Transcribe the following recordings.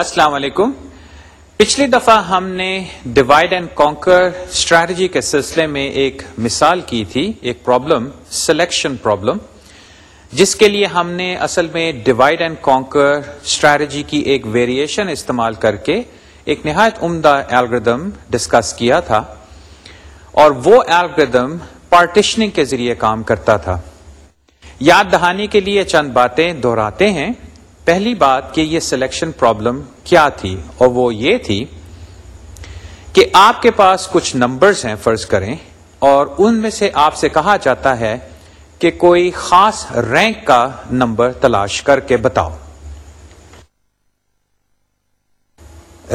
السلام علیکم پچھلی دفعہ ہم نے ڈیوائڈ اینڈ کانکر اسٹریٹجی کے سلسلے میں ایک مثال کی تھی ایک پرابلم سلیکشن پرابلم جس کے لیے ہم نے اصل میں ڈیوائڈ اینڈ کانکر اسٹریٹجی کی ایک ویریشن استعمال کر کے ایک نہایت عمدہ الگریدم ڈسکس کیا تھا اور وہ الگریدم پارٹیشننگ کے ذریعے کام کرتا تھا یاد دہانی کے لیے چند باتیں دہراتے ہیں پہلی بات کہ یہ سلیکشن پرابلم کیا تھی اور وہ یہ تھی کہ آپ کے پاس کچھ نمبرز ہیں فرض کریں اور ان میں سے آپ سے کہا جاتا ہے کہ کوئی خاص رینک کا نمبر تلاش کر کے بتاؤ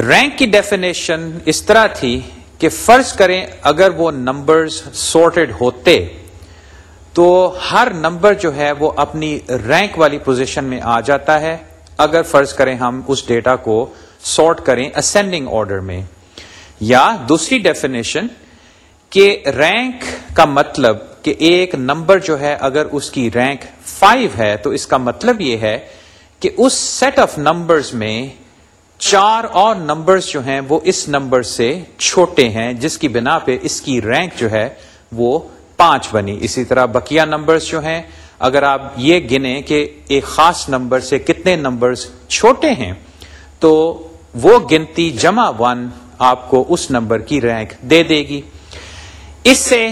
رینک کی ڈیفینیشن اس طرح تھی کہ فرض کریں اگر وہ نمبرز سارٹیڈ ہوتے تو ہر نمبر جو ہے وہ اپنی رینک والی پوزیشن میں آ جاتا ہے اگر فرض کریں ہم اس ڈیٹا کو سارٹ کریں اسینڈنگ آرڈر میں یا دوسری ڈیفینیشن کہ رینک کا مطلب کہ ایک نمبر جو ہے اگر اس کی رینک فائیو ہے تو اس کا مطلب یہ ہے کہ اس سیٹ آف نمبرز میں چار اور نمبرز جو ہیں وہ اس نمبر سے چھوٹے ہیں جس کی بنا پہ اس کی رینک جو ہے وہ پانچ بنی اسی طرح بکیا نمبرز جو ہیں اگر آپ یہ گنیں کہ ایک خاص نمبر سے کتنے نمبرز چھوٹے ہیں تو وہ گنتی جمع ون آپ کو اس نمبر کی رینک دے دے گی اس سے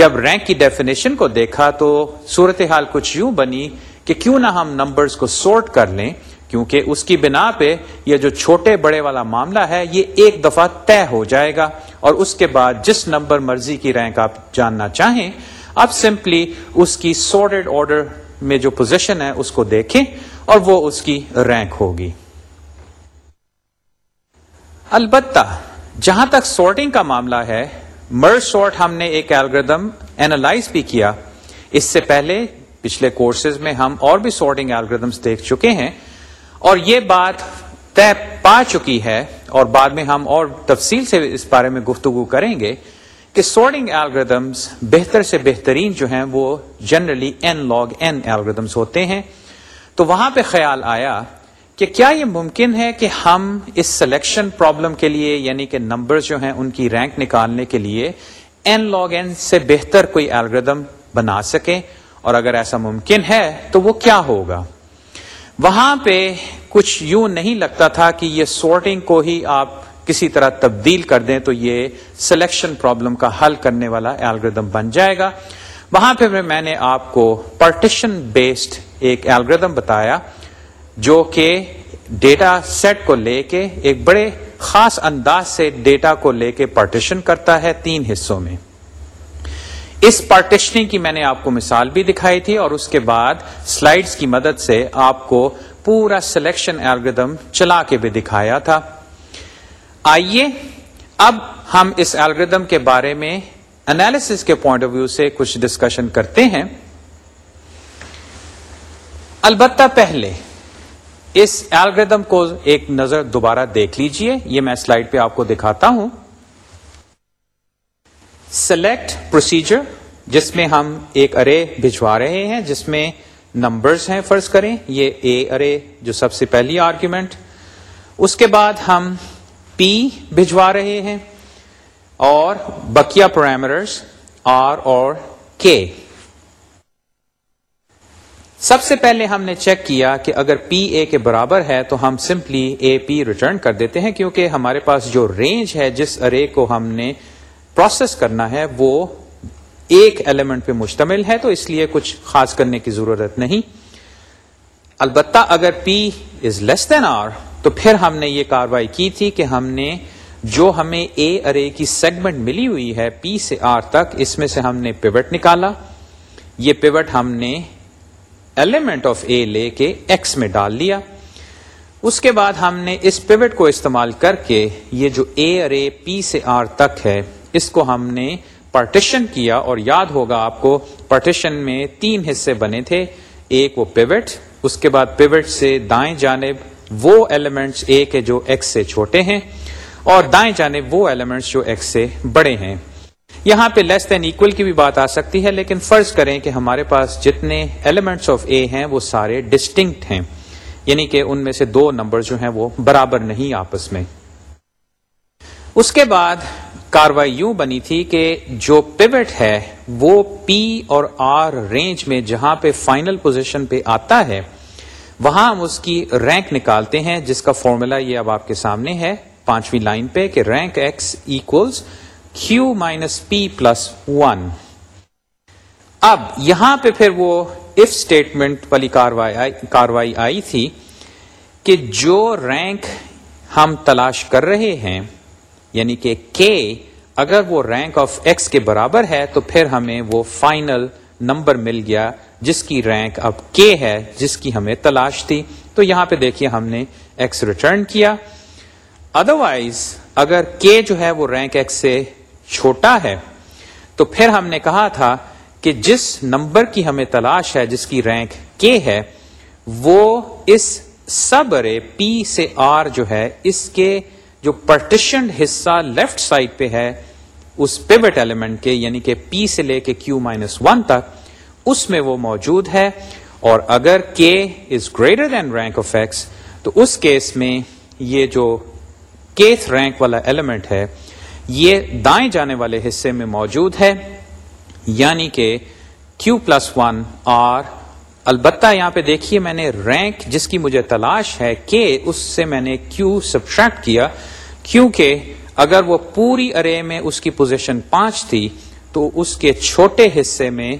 جب رینک کی ڈیفینیشن کو دیکھا تو صورتحال کچھ یوں بنی کہ کیوں نہ ہم نمبرز کو سورٹ کر لیں کیونکہ اس کی بنا پہ یہ جو چھوٹے بڑے والا معاملہ ہے یہ ایک دفعہ طے ہو جائے گا اور اس کے بعد جس نمبر مرضی کی رینک آپ جاننا چاہیں اب سمپلی اس کی سارٹ آرڈر میں جو پوزیشن ہے اس کو دیکھیں اور وہ اس کی رینک ہوگی البتہ جہاں تک سارٹنگ کا معاملہ ہے مر سارٹ ہم نے ایک الگریدم اینالائز بھی کیا اس سے پہلے پچھلے کورسز میں ہم اور بھی سارٹنگ الگریدمس دیکھ چکے ہیں اور یہ بات طے پا چکی ہے اور بعد میں ہم اور تفصیل سے اس بارے میں گفتگو کریں گے کہ سوڈنگ الگریدمس بہتر سے بہترین جو ہیں وہ generally N log N algorithms ہوتے ہیں تو وہاں پہ خیال آیا کہ کیا یہ ممکن ہے کہ ہم اس سلیکشن پرابلم کے لیے یعنی کہ نمبر جو ہیں ان کی رینک نکالنے کے لیے این لاگ این سے بہتر کوئی الگریدم بنا سکیں اور اگر ایسا ممکن ہے تو وہ کیا ہوگا وہاں پہ کچھ یوں نہیں لگتا تھا کہ یہ سورٹنگ کو ہی آپ کسی طرح تبدیل کر دیں تو یہ سلیکشن پرابلم کا حل کرنے والا الگریدم بن جائے گا وہاں پہ میں نے آپ کو پرٹیشن بیسڈ ایک الگریدم بتایا جو کہ ڈیٹا سیٹ کو لے کے ایک بڑے خاص انداز سے ڈیٹا کو لے کے پرٹیشن کرتا ہے تین حصوں میں اس پارٹیشننگ کی میں نے آپ کو مثال بھی دکھائی تھی اور اس کے بعد سلائڈز کی مدد سے آپ کو پورا سلیکشن الگریدم چلا کے بھی دکھایا تھا آئیے اب ہم اس الگریدم کے بارے میں انالیسس کے پوائنٹ آف ویو سے کچھ ڈسکشن کرتے ہیں البتہ پہلے اس الگریدم کو ایک نظر دوبارہ دیکھ لیجئے یہ میں سلائڈ پہ آپ کو دکھاتا ہوں سلیکٹ پروسیجر جس میں ہم ایک ارے بھجوا رہے ہیں جس میں نمبرز ہیں فرض کریں یہ اے ارے جو سب سے پہلی آرگیومنٹ اس کے بعد ہم پی بھجوا رہے ہیں اور بکیا پرس آر اور کے سب سے پہلے ہم نے چیک کیا کہ اگر پی اے کے برابر ہے تو ہم سمپلی اے پی ریٹرن کر دیتے ہیں کیونکہ ہمارے پاس جو رینج ہے جس ارے کو ہم نے پروسیس کرنا ہے وہ ایک ایلیمنٹ پہ مشتمل ہے تو اس لیے کچھ خاص کرنے کی ضرورت نہیں البتہ اگر پی از لیس دین آر تو پھر ہم نے یہ کاروائی کی تھی کہ ہم نے جو ہمیں اے ارے کی سیگمنٹ ملی ہوئی ہے پی سے آر تک اس میں سے ہم نے پیوٹ نکالا یہ پیوٹ ہم نے ایلیمنٹ آف اے لے کے ایکس میں ڈال لیا اس کے بعد ہم نے اس پیوٹ کو استعمال کر کے یہ جو اے ارے پی سے آر تک ہے اس کو ہم نے پارٹیشن کیا اور یاد ہوگا آپ کو پارٹیشن میں تین حصے بنے تھے ایک وہ پیوٹ پیوٹ اس کے بعد سے دائیں جانب وہ ایلیمنٹس ایک ہے جو ایکس سے چھوٹے ہیں اور دائیں جانب وہ ایلیمنٹس جو ایکس سے بڑے ہیں یہاں پہ لیس دین ایکول کی بھی بات آ سکتی ہے لیکن فرض کریں کہ ہمارے پاس جتنے ایلیمنٹس آف اے ہیں وہ سارے ڈسٹنکٹ ہیں یعنی کہ ان میں سے دو نمبر جو ہیں وہ برابر نہیں آپس میں اس کے بعد کاروائی یوں بنی تھی کہ جو پیوٹ ہے وہ پی اور آر رینج میں جہاں پہ فائنل پوزیشن پہ آتا ہے وہاں ہم اس کی رینک نکالتے ہیں جس کا فارمولا یہ اب آپ کے سامنے ہے پانچویں لائن پہ کہ rank X equals Q minus P plus one اب یہاں پہ پھر وہ اف اسٹیٹمنٹ والی کاروائی آئی تھی کہ جو رینک ہم تلاش کر رہے ہیں یعنی کہ اگر وہ رینک آف ایکس کے برابر ہے تو پھر ہمیں وہ فائنل نمبر مل گیا جس کی رینک اب کے ہے جس کی ہمیں تلاش تھی تو یہاں پہ دیکھیے ہم نے ایکس ریٹرن کیا ادروائز اگر کے جو ہے وہ رینک ایکس سے چھوٹا ہے تو پھر ہم نے کہا تھا کہ جس نمبر کی ہمیں تلاش ہے جس کی رینک کے ہے وہ اس سب رے پی سے آر جو ہے اس کے جو پرٹیشنڈ حصہ لیفٹ سائڈ پہ ہے اس پیوٹ ایلیمنٹ کے یعنی کہ پی سے لے کے کیو مائنس ون تک اس میں وہ موجود ہے اور اگر K is greater than rank of X تو اس کیس میں یہ جو کیتھ رینک والا ایلیمنٹ ہے یہ دائیں جانے والے حصے میں موجود ہے یعنی کہ کیو پلس ون آر البتہ یہاں پہ دیکھیے میں نے رینک جس کی مجھے تلاش ہے اس سے میں نے کیو سبٹریکٹ کیا کیونکہ اگر وہ پوری ارے میں اس کی پوزیشن پانچ تھی تو اس کے چھوٹے حصے میں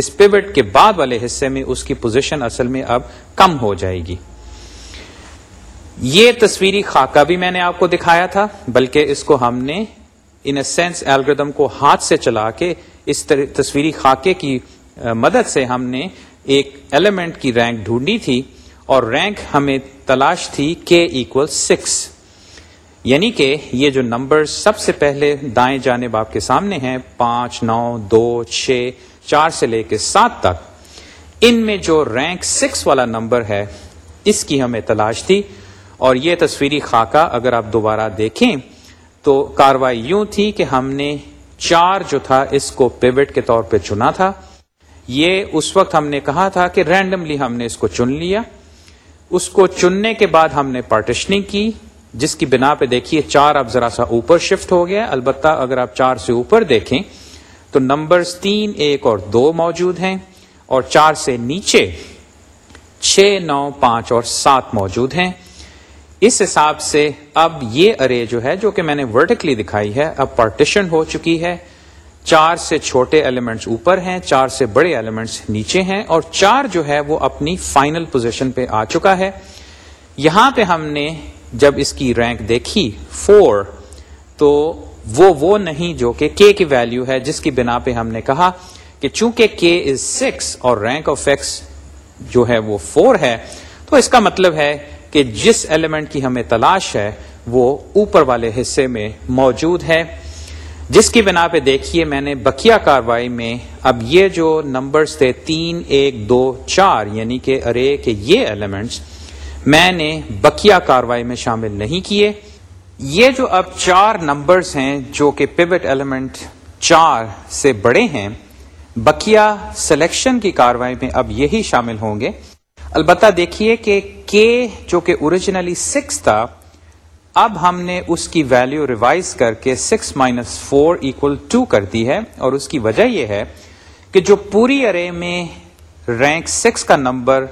اس پیوٹ کے بعد والے حصے میں اس کی پوزیشن اصل میں اب کم ہو جائے گی یہ تصویری خاکہ بھی میں نے آپ کو دکھایا تھا بلکہ اس کو ہم نے ان اے سینس ایلگردم کو ہاتھ سے چلا کے اس تصویری خاکے کی مدد سے ہم نے ایک ایلیمنٹ کی رینک ڈھونڈی تھی اور رینک ہمیں تلاش تھی کے ایکول سکس یعنی کہ یہ جو نمبر سب سے پہلے دائیں جانب آپ کے سامنے ہیں پانچ نو دو چھ چار سے لے کے سات تک ان میں جو رینک سکس والا نمبر ہے اس کی ہمیں تلاش تھی اور یہ تصویری خاکہ اگر آپ دوبارہ دیکھیں تو کاروائی یوں تھی کہ ہم نے چار جو تھا اس کو پیوٹ کے طور پہ چنا تھا یہ اس وقت ہم نے کہا تھا کہ رینڈملی ہم نے اس کو چن لیا اس کو چننے کے بعد ہم نے پارٹیشننگ کی جس کی بنا پہ دیکھیے چار اب ذرا سا اوپر شفٹ ہو گیا البتہ اگر آپ چار سے اوپر دیکھیں تو نمبرز تین ایک اور دو موجود ہیں اور چار سے نیچے چھ نو پانچ اور سات موجود ہیں اس حساب سے اب یہ ارے جو ہے جو کہ میں نے ورٹیکلی دکھائی ہے اب پارٹیشن ہو چکی ہے چار سے چھوٹے ایلیمنٹس اوپر ہیں چار سے بڑے ایلیمنٹس نیچے ہیں اور چار جو ہے وہ اپنی فائنل پوزیشن پہ آ چکا ہے یہاں پہ ہم نے جب اس کی رینک دیکھی فور تو وہ وہ نہیں جو کہ کے کی ویلیو ہے جس کی بنا پہ ہم نے کہا کہ چونکہ کے از سکس اور رینک آف ایکس جو ہے وہ فور ہے تو اس کا مطلب ہے کہ جس ایلیمنٹ کی ہمیں تلاش ہے وہ اوپر والے حصے میں موجود ہے جس کی بنا پہ دیکھیے میں نے بکیا کاروائی میں اب یہ جو نمبرز تھے تین ایک دو چار یعنی کہ ارے کے یہ ایلیمنٹس میں نے بکیا کاروائی میں شامل نہیں کیے یہ جو اب چار نمبرز ہیں جو کہ پیوٹ ایلیمنٹ چار سے بڑے ہیں بکیا سلیکشن کی کاروائی میں اب یہی شامل ہوں گے البتہ دیکھیے کہ کے جو کہ اوریجنلی سکس تھا اب ہم نے اس کی ویلیو ریوائز کر کے six minus four equal to کر دی ہے اور اس کی وجہ یہ ہے کہ جو پوری ارے میں رینک سکس کا نمبر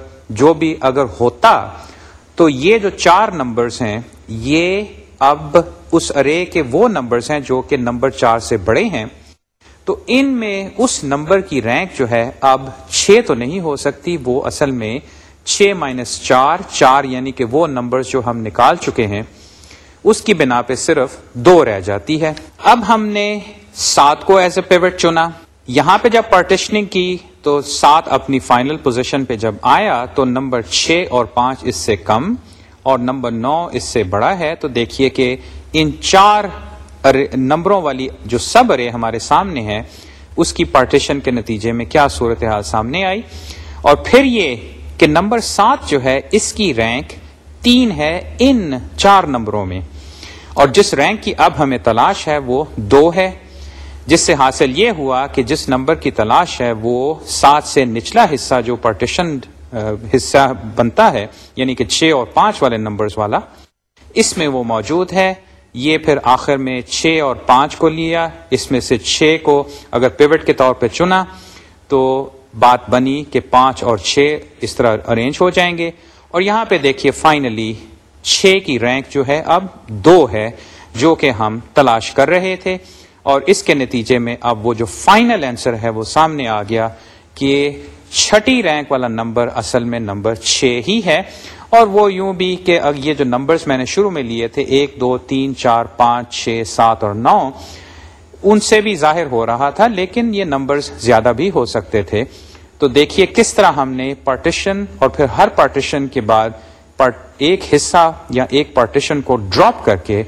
جو بھی اگر ہوتا تو یہ جو چار نمبرز ہیں یہ اب اس ارے کے وہ نمبرز ہیں جو کہ نمبر چار سے بڑے ہیں تو ان میں اس نمبر کی رینک جو ہے اب چھ تو نہیں ہو سکتی وہ اصل میں چھ مائنس چار چار یعنی کہ وہ نمبر جو ہم نکال چکے ہیں اس کی بنا پہ صرف دو رہ جاتی ہے اب ہم نے سات کو ایز اے پیوٹ چنا یہاں پہ جب پارٹیشننگ کی تو سات اپنی فائنل پوزیشن پہ جب آیا تو نمبر چھ اور پانچ اس سے کم اور نمبر نو اس سے بڑا ہے تو دیکھیے کہ ان چار نمبروں والی جو سب ارے ہمارے سامنے ہے اس کی پارٹیشن کے نتیجے میں کیا صورتحال سامنے آئی اور پھر یہ کہ نمبر سات جو ہے اس کی رینک تین ہے ان چار نمبروں میں اور جس رینک کی اب ہمیں تلاش ہے وہ دو ہے جس سے حاصل یہ ہوا کہ جس نمبر کی تلاش ہے وہ سات سے نچلا حصہ جو پارٹیشن حصہ بنتا ہے یعنی کہ چھ اور پانچ والے نمبرز والا اس میں وہ موجود ہے یہ پھر آخر میں چھ اور پانچ کو لیا اس میں سے چھ کو اگر پیوٹ کے طور پہ چنا تو بات بنی کہ پانچ اور چھ اس طرح ارینج ہو جائیں گے اور یہاں پہ دیکھیے فائنلی چھ کی رینک جو ہے اب دو ہے جو کہ ہم تلاش کر رہے تھے اور اس کے نتیجے میں اب وہ جو فائنل آنسر ہے وہ سامنے آ گیا کہ چھٹی رینک والا نمبر اصل میں نمبر چھ ہی ہے اور وہ یوں بھی کہ یہ جو نمبرز میں نے شروع میں لیے تھے ایک دو تین چار پانچ چھ سات اور نو ان سے بھی ظاہر ہو رہا تھا لیکن یہ نمبرز زیادہ بھی ہو سکتے تھے تو دیکھیے کس طرح ہم نے پارٹیشن اور پھر ہر پارٹیشن کے بعد ایک حصہ یا ایک پارٹیشن کو ڈراپ کر کے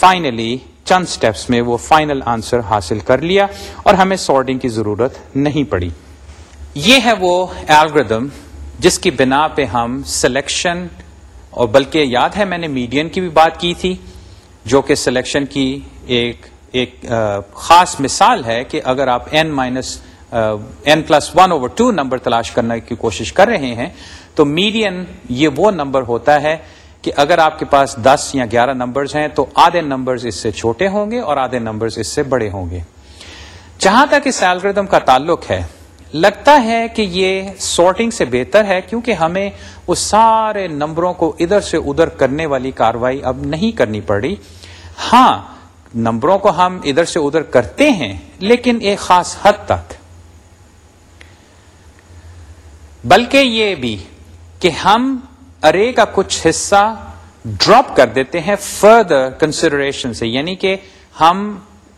فائنلی چند سٹیپس میں وہ فائنل آنسر حاصل کر لیا اور ہمیں سارٹنگ کی ضرورت نہیں پڑی یہ ہے وہ الگریدم جس کی بنا پہ ہم سلیکشن اور بلکہ یاد ہے میں نے میڈین کی بھی بات کی تھی جو کہ سلیکشن کی ایک ایک خاص مثال ہے کہ اگر آپ n minus n plus one over two number تلاش کرنے کی کوشش کر رہے ہیں تو میڈین یہ وہ نمبر ہوتا ہے کہ اگر آپ کے پاس دس یا گیارہ نمبرز ہیں تو آدھے نمبرز اس سے چھوٹے ہوں گے اور آدھے نمبرز اس سے بڑے ہوں گے جہاں تک اس کا تعلق ہے لگتا ہے کہ یہ سارٹنگ سے بہتر ہے کیونکہ ہمیں اس سارے نمبروں کو ادھر سے ادھر کرنے والی کاروائی اب نہیں کرنی پڑی ہاں نمبروں کو ہم ادھر سے ادھر کرتے ہیں لیکن ایک خاص حد تک بلکہ یہ بھی کہ ہم ارے کا کچھ حصہ ڈراپ کر دیتے ہیں فردر کنسیڈریشن سے یعنی کہ ہم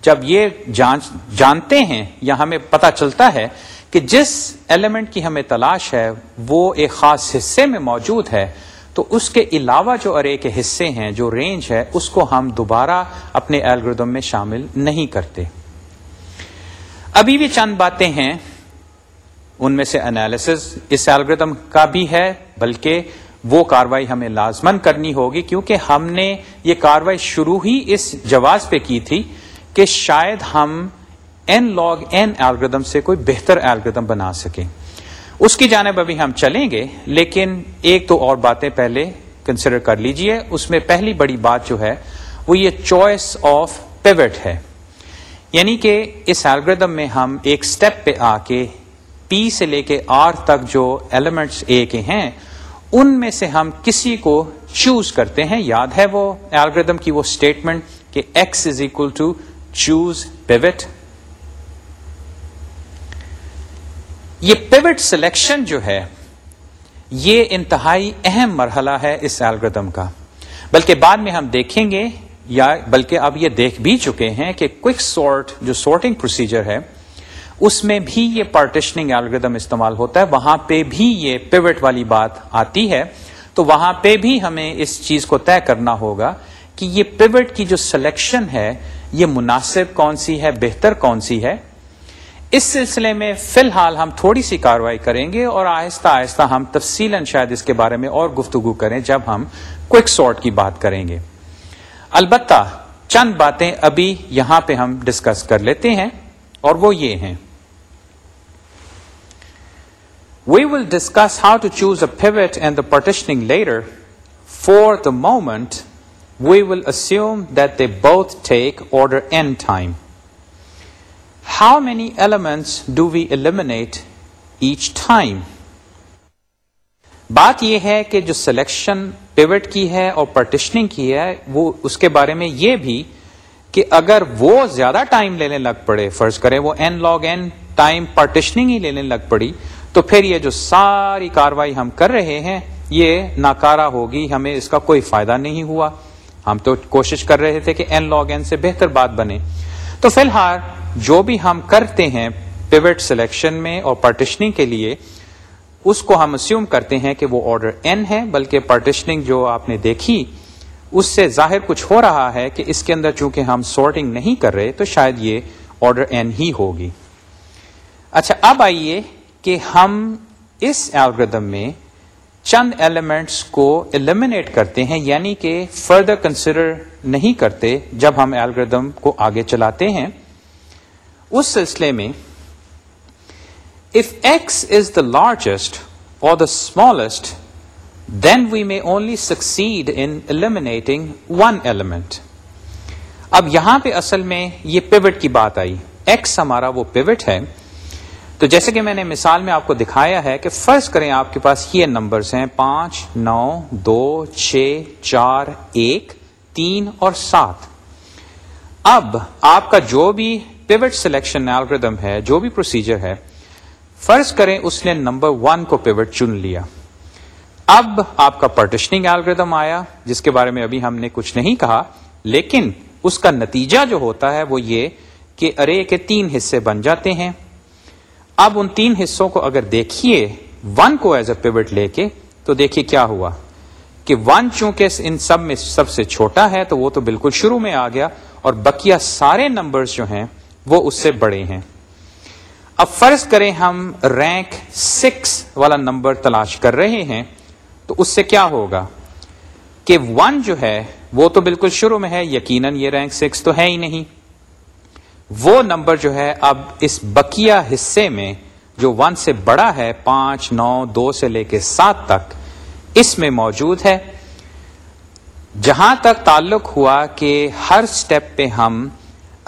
جب یہ جانتے ہیں یا ہمیں پتا چلتا ہے کہ جس ایلیمنٹ کی ہمیں تلاش ہے وہ ایک خاص حصے میں موجود ہے تو اس کے علاوہ جو ارے کے حصے ہیں جو رینج ہے اس کو ہم دوبارہ اپنے ایلگردم میں شامل نہیں کرتے ابھی بھی چند باتیں ہیں ان میں سے انالیس اس ایلگردم کا بھی ہے بلکہ وہ کاروائی ہمیں لازمن کرنی ہوگی کیونکہ ہم نے یہ کاروائی شروع ہی اس جواز پہ کی تھی کہ شاید ہم این لاگ این الگریدم سے کوئی بہتر الگریدم بنا سکیں اس کی جانب ابھی ہم چلیں گے لیکن ایک تو اور باتیں پہلے کنسیڈر کر لیجئے اس میں پہلی بڑی بات جو ہے وہ یہ چوائس آف پیوٹ ہے یعنی کہ اس ایلگردم میں ہم ایک سٹیپ پہ آ کے پی سے لے کے آر تک جو ایلیمنٹس اے کے ہیں ان میں سے ہم کسی کو چوز کرتے ہیں یاد ہے وہ ایلگردم کی وہ اسٹیٹمنٹ کہ X is equal to choose pivot یہ پیوٹ سلیکشن جو ہے یہ انتہائی اہم مرحلہ ہے اس ایلگردم کا بلکہ بعد میں ہم دیکھیں گے یا بلکہ اب یہ دیکھ بھی چکے ہیں کہ کوک سارٹ جو سارٹنگ پروسیجر ہے اس میں بھی یہ پارٹیشننگ الگریدم استعمال ہوتا ہے وہاں پہ بھی یہ پیوٹ والی بات آتی ہے تو وہاں پہ بھی ہمیں اس چیز کو طے کرنا ہوگا کہ یہ پیوٹ کی جو سلیکشن ہے یہ مناسب کون سی ہے بہتر کون سی ہے اس سلسلے میں فی الحال ہم تھوڑی سی کاروائی کریں گے اور آہستہ آہستہ ہم تفصیل شاید اس کے بارے میں اور گفتگو کریں جب ہم کوئک سارٹ کی بات کریں گے البتہ چند باتیں ابھی یہاں پہ ہم ڈسکس کر لیتے ہیں اور وہ یہ ہیں we will discuss how to choose a favourite and the partitioning layer for the moment we will assume both take order N time how many elements do we eliminate each time بات یہ ہے کہ جو selection pivot کی ہے اور پرٹیشننگ کی ہے وہ اس کے بارے میں یہ بھی کہ اگر وہ زیادہ ٹائم لینے لگ پڑے فرض کریں وہ N log N time partitioning ہی لینے لگ پڑی تو پھر یہ جو ساری کاروائی ہم کر رہے ہیں یہ ناکارا ہوگی ہمیں اس کا کوئی فائدہ نہیں ہوا ہم تو کوشش کر رہے تھے کہ این لاگ این سے بہتر بات بنے تو فی الحال جو بھی ہم کرتے ہیں پیوٹ سلیکشن میں اور پارٹیشننگ کے لیے اس کو ہم اسیوم کرتے ہیں کہ وہ آرڈر این ہے بلکہ پارٹیشننگ جو آپ نے دیکھی اس سے ظاہر کچھ ہو رہا ہے کہ اس کے اندر چونکہ ہم سارٹنگ نہیں کر رہے تو شاید یہ آرڈر این ہی ہوگی اچھا اب آئیے کہ ہم اس ایلگردم میں چند ایلیمنٹس کو ایلیمنیٹ کرتے ہیں یعنی کہ فردر کنسیڈر نہیں کرتے جب ہم ایلگردم کو آگے چلاتے ہیں اس سلسلے میں if X is the largest or the smallest then we only only succeed eliminating one element اب یہاں پہ اصل میں یہ پیوٹ کی بات آئی ایکس ہمارا وہ پیوٹ ہے تو جیسے کہ میں نے مثال میں آپ کو دکھایا ہے کہ فرض کریں آپ کے پاس یہ ہیں پانچ نو دو چھ چار ایک تین اور سات اب آپ کا جو بھی پیوٹ سلیکشن ہے جو بھی پروسیجر ہے فرض کریں اس نے نمبر ون کو پیوٹ چن لیا اب آپ کا پارٹیشننگ الگریدم آیا جس کے بارے میں ابھی ہم نے کچھ نہیں کہا لیکن اس کا نتیجہ جو ہوتا ہے وہ یہ کہ ارے کے تین حصے بن جاتے ہیں اب ان تین حصوں کو اگر دیکھیے ون کو ایز اے پیوٹ لے کے تو دیکھیے کیا ہوا کہ ون چونکہ ان سب میں سب سے چھوٹا ہے تو وہ تو بالکل شروع میں آ گیا اور بکیا سارے نمبرز جو ہیں وہ اس سے بڑے ہیں اب فرض کریں ہم رینک سکس والا نمبر تلاش کر رہے ہیں تو اس سے کیا ہوگا کہ ون جو ہے وہ تو بالکل شروع میں ہے یقیناً یہ رینک سکس تو ہے ہی نہیں وہ نمبر جو ہے اب اس بکیا حصے میں جو ون سے بڑا ہے پانچ نو دو سے لے کے سات تک اس میں موجود ہے جہاں تک تعلق ہوا کہ ہر اسٹیپ پہ ہم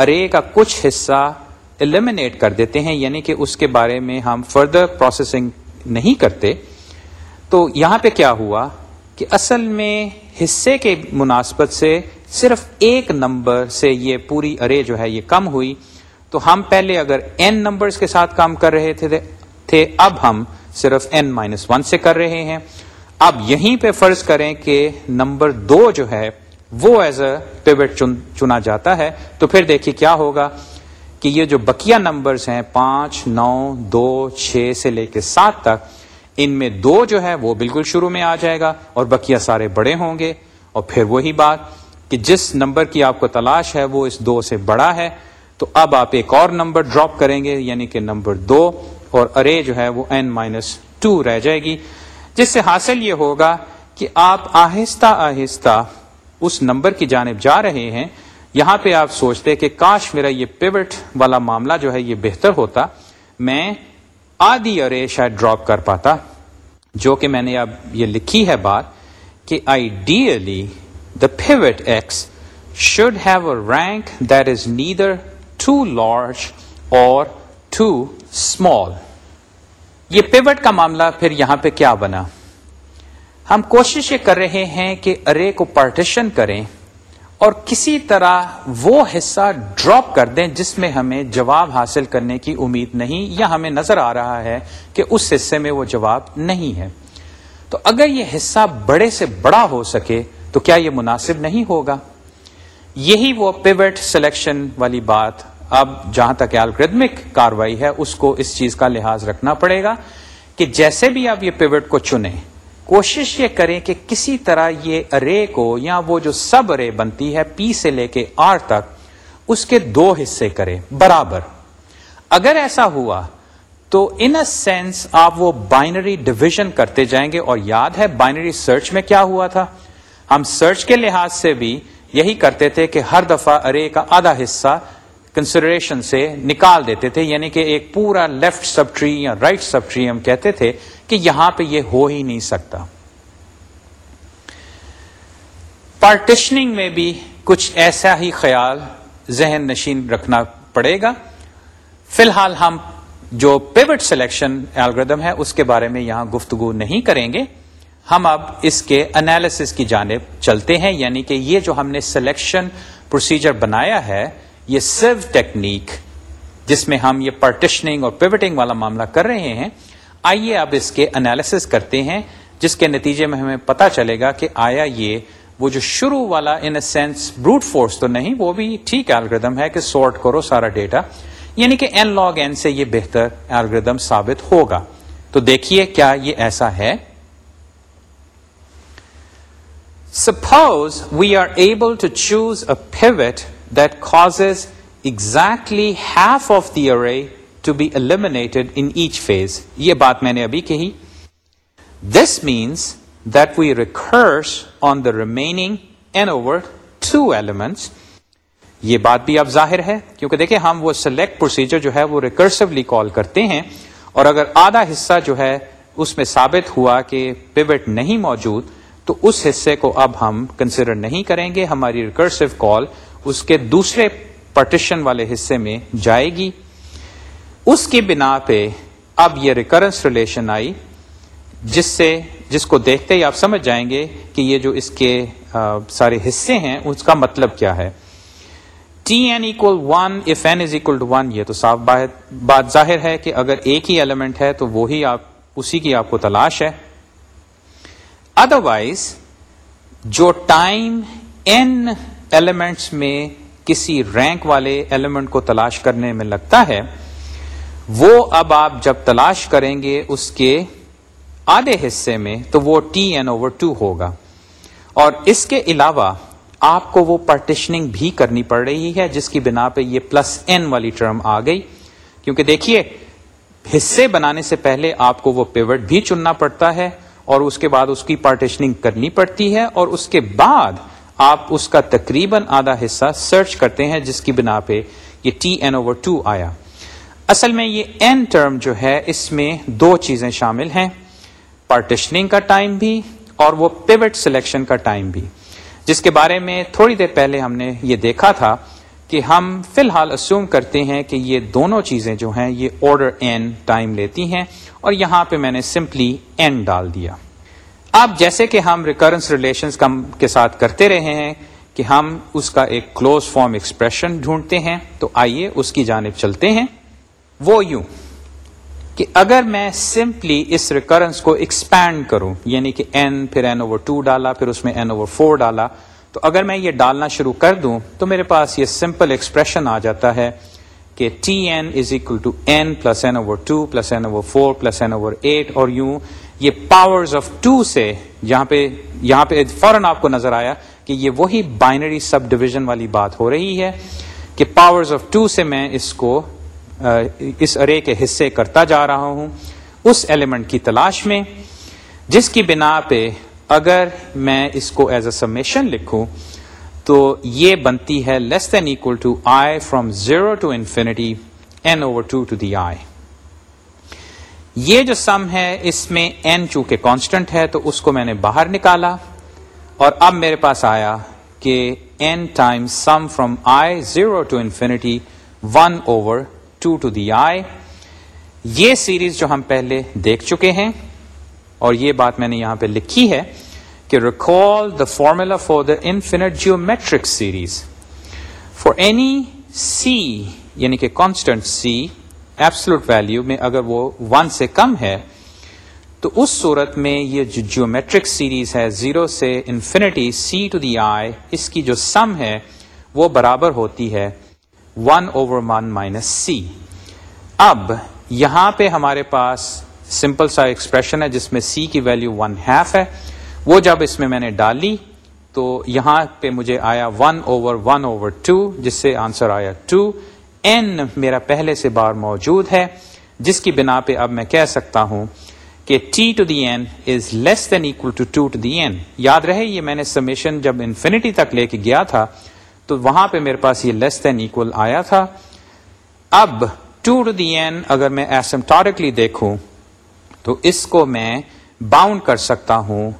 ارے کا کچھ حصہ ایلیمنیٹ کر دیتے ہیں یعنی کہ اس کے بارے میں ہم فردر پروسیسنگ نہیں کرتے تو یہاں پہ کیا ہوا کہ اصل میں حصے کے مناسبت سے صرف ایک نمبر سے یہ پوری ارے جو ہے یہ کم ہوئی تو ہم پہلے اگر این نمبرز کے ساتھ کام کر رہے تھے تھے اب ہم صرف این مائنس ون سے کر رہے ہیں اب یہیں پہ فرض کریں کہ نمبر دو جو ہے وہ ایز اے پیوٹ چنا جاتا ہے تو پھر دیکھیے کیا ہوگا کہ یہ جو بقیہ نمبرز ہیں پانچ نو دو چھ سے لے کے سات تک ان میں دو جو ہے وہ بالکل شروع میں آ جائے گا اور بقیہ سارے بڑے ہوں گے اور پھر وہی بات کہ جس نمبر کی آپ کو تلاش ہے وہ اس دو سے بڑا ہے تو اب آپ ایک اور نمبر ڈراپ کریں گے یعنی کہ نمبر دو اور ارے جو ہے وہ این مائنس ٹو رہ جائے گی جس سے حاصل یہ ہوگا کہ آپ آہستہ آہستہ اس نمبر کی جانب جا رہے ہیں یہاں پہ آپ سوچتے کہ کاش میرا یہ پیوٹ والا معاملہ جو ہے یہ بہتر ہوتا میں آدھی ارے شاید ڈراپ کر پاتا جو کہ میں نے اب یہ لکھی ہے بات کہ I the pivot X should have a rank that is neither too large or too small یہ پیوٹ کا معاملہ پھر یہاں پہ کیا بنا ہم کوشش یہ کر رہے ہیں کہ ارے کو پارٹیشن کریں اور کسی طرح وہ حصہ ڈراپ کر دیں جس میں ہمیں جواب حاصل کرنے کی امید نہیں یا ہمیں نظر آ رہا ہے کہ اس حصے میں وہ جواب نہیں ہے تو اگر یہ حصہ بڑے سے بڑا ہو سکے تو کیا یہ مناسب نہیں ہوگا یہی وہ پیوٹ سلیکشن والی بات اب جہاں تک الگریدمک کاروائی ہے اس کو اس چیز کا لحاظ رکھنا پڑے گا کہ جیسے بھی آپ یہ پیوٹ کو چنیں کوشش یہ کریں کہ کسی طرح یہ رے کو یا وہ جو سب ارے بنتی ہے پی سے لے کے آر تک اس کے دو حصے کریں برابر اگر ایسا ہوا تو ان اے سینس آپ وہ بائنری ڈویژن کرتے جائیں گے اور یاد ہے بائنری سرچ میں کیا ہوا تھا ہم سرچ کے لحاظ سے بھی یہی کرتے تھے کہ ہر دفعہ ارے کا آدھا حصہ کنسیڈریشن سے نکال دیتے تھے یعنی کہ ایک پورا لیفٹ سب ٹری یا رائٹ سب ٹری ہم کہتے تھے کہ یہاں پہ یہ ہو ہی نہیں سکتا پارٹیشننگ میں بھی کچھ ایسا ہی خیال ذہن نشین رکھنا پڑے گا فی الحال ہم جو پیوٹ سلیکشن الگریدم ہے اس کے بارے میں یہاں گفتگو نہیں کریں گے ہم اب اس کے انالیس کی جانب چلتے ہیں یعنی کہ یہ جو ہم نے سلیکشن پروسیجر بنایا ہے یہ سیو ٹیکنیک جس میں ہم یہ پارٹیشننگ اور پیوٹنگ والا معاملہ کر رہے ہیں آئیے اب اس کے انالیس کرتے ہیں جس کے نتیجے میں ہمیں پتا چلے گا کہ آیا یہ وہ جو شروع والا ان اے سینس بروٹ فورس تو نہیں وہ بھی ٹھیک الگریدم ہے کہ سارٹ کرو سارا ڈیٹا یعنی کہ سے یہ بہتر الگریدم ثابت ہوگا تو دیکھیے کیا یہ ایسا ہے suppose we are able to choose a that cause exactly half of the array to be in each phase یہ بات میں نے ابھی کہی this means that we recurse on the N over two elements یہ بات بھی اب ظاہر ہے کیونکہ دیکھیں ہم وہ سلیکٹ پروسیجر جو ہے وہ ریکرسولی کال کرتے ہیں اور اگر آدھا حصہ جو ہے اس میں ثابت ہوا کہ پیوٹ نہیں موجود تو اس حصے کو اب ہم کنسیڈر نہیں کریں گے ہماری ریکرسو کال اس کے دوسرے پرٹیشن والے حصے میں جائے گی اس کی بنا پہ اب یہ ریکرنس ریلیشن آئی جس سے جس کو دیکھتے ہی آپ سمجھ جائیں گے کہ یہ جو اس کے سارے حصے ہیں اس کا مطلب کیا ہے T N one if N is equal to one یہ تو صاف بات ظاہر ہے کہ اگر ایک ہی ایلیمنٹ ہے تو وہی آپ اسی کی آپ کو تلاش ہے ادر وائز جو ٹائم این ایلیمنٹس میں کسی رینک والے ایلیمنٹ کو تلاش کرنے میں لگتا ہے وہ اب آپ جب تلاش کریں گے اس کے آدھے حصے میں تو وہ ٹی این اوور ٹو ہوگا اور اس کے علاوہ آپ کو وہ پارٹیشننگ بھی کرنی پڑ رہی ہے جس کی بنا پہ یہ پلس این والی ٹرم آ گئی کیونکہ دیکھیے حصے بنانے سے پہلے آپ کو وہ پیوٹ بھی چننا پڑتا ہے اور اس کے بعد اس کی پارٹیشننگ کرنی پڑتی ہے اور اس کے بعد آپ اس کا تقریباً آدھا حصہ سرچ کرتے ہیں جس کی بنا پہ یہ ٹی این اوور ٹو آیا اصل میں یہ این ٹرم جو ہے اس میں دو چیزیں شامل ہیں پارٹیشننگ کا ٹائم بھی اور وہ پیوٹ سلیکشن کا ٹائم بھی جس کے بارے میں تھوڑی دیر پہلے ہم نے یہ دیکھا تھا کہ ہم فی الحال اسیوم کرتے ہیں کہ یہ دونوں چیزیں جو ہیں یہ آرڈر این ٹائم لیتی ہیں اور یہاں پہ میں نے سمپلی این ڈال دیا اب جیسے کہ ہم ریکرنس ریلیشنس کے ساتھ کرتے رہے ہیں کہ ہم اس کا ایک کلوز فارم ایکسپریشن ڈھونڈتے ہیں تو آئیے اس کی جانب چلتے ہیں وہ یوں کہ اگر میں سمپلی اس ریکرنس کو ایکسپینڈ کروں یعنی کہ این پھر این اوور ٹو ڈالا پھر اس میں این اوور فور ڈالا تو اگر میں یہ ڈالنا شروع کر دوں تو میرے پاس یہ سمپل ایکسپریشن آ جاتا ہے کہ T n is equal to n plus n over two plus n over four plus n over eight اور یوں یہ پاورز آف ٹو سے یہاں پہ یہاں پہ فوراً آپ کو نظر آیا کہ یہ وہی بائنری سب ڈویژن والی بات ہو رہی ہے کہ پاورز آف ٹو سے میں اس کو اس ارے کے حصے کرتا جا رہا ہوں اس ایلیمنٹ کی تلاش میں جس کی بنا پہ اگر میں اس کو ایز اے سمیشن لکھوں تو یہ بنتی ہے less than equal to i from zero to infinity n over two to the i یہ جو سم ہے اس میں این چونکہ کانسٹنٹ ہے تو اس کو میں نے باہر نکالا اور اب میرے پاس آیا کہ n time sum from i zero to infinity one over two to the i یہ سیریز جو ہم پہلے دیکھ چکے ہیں اور یہ بات میں نے یہاں پہ لکھی ہے کہ recall the formula for the infinite geometric series for any c یعنی کہ کانسٹنٹ سی ایپسلوٹ ویلو میں اگر وہ ون سے کم ہے تو اس صورت میں یہ جو جیومیٹرک سیریز ہے زیرو سے infinity c to the i اس کی جو سم ہے وہ برابر ہوتی ہے one over one minus c اب یہاں پہ ہمارے پاس سمپل سا ایکسپریشن ہے جس میں سی کی ویلیو ون ہیف ہے وہ جب اس میں میں نے ڈالی تو یہاں پہ مجھے آیا one over one over two جس سے آنسر آیا ٹو این میرا پہلے سے بار موجود ہے جس کی بنا پہ اب میں کہہ سکتا ہوں کہ to the n is less than equal to to the n یاد رہے یہ میں نے سمیشن جب انفینٹی تک لے کے گیا تھا تو وہاں پہ میرے پاس یہ لیس دین ایکول آیا تھا اب ٹو ٹو دی این اگر میں ایسمٹارکلی دیکھوں تو اس کو میں باؤنڈ کر سکتا ہوں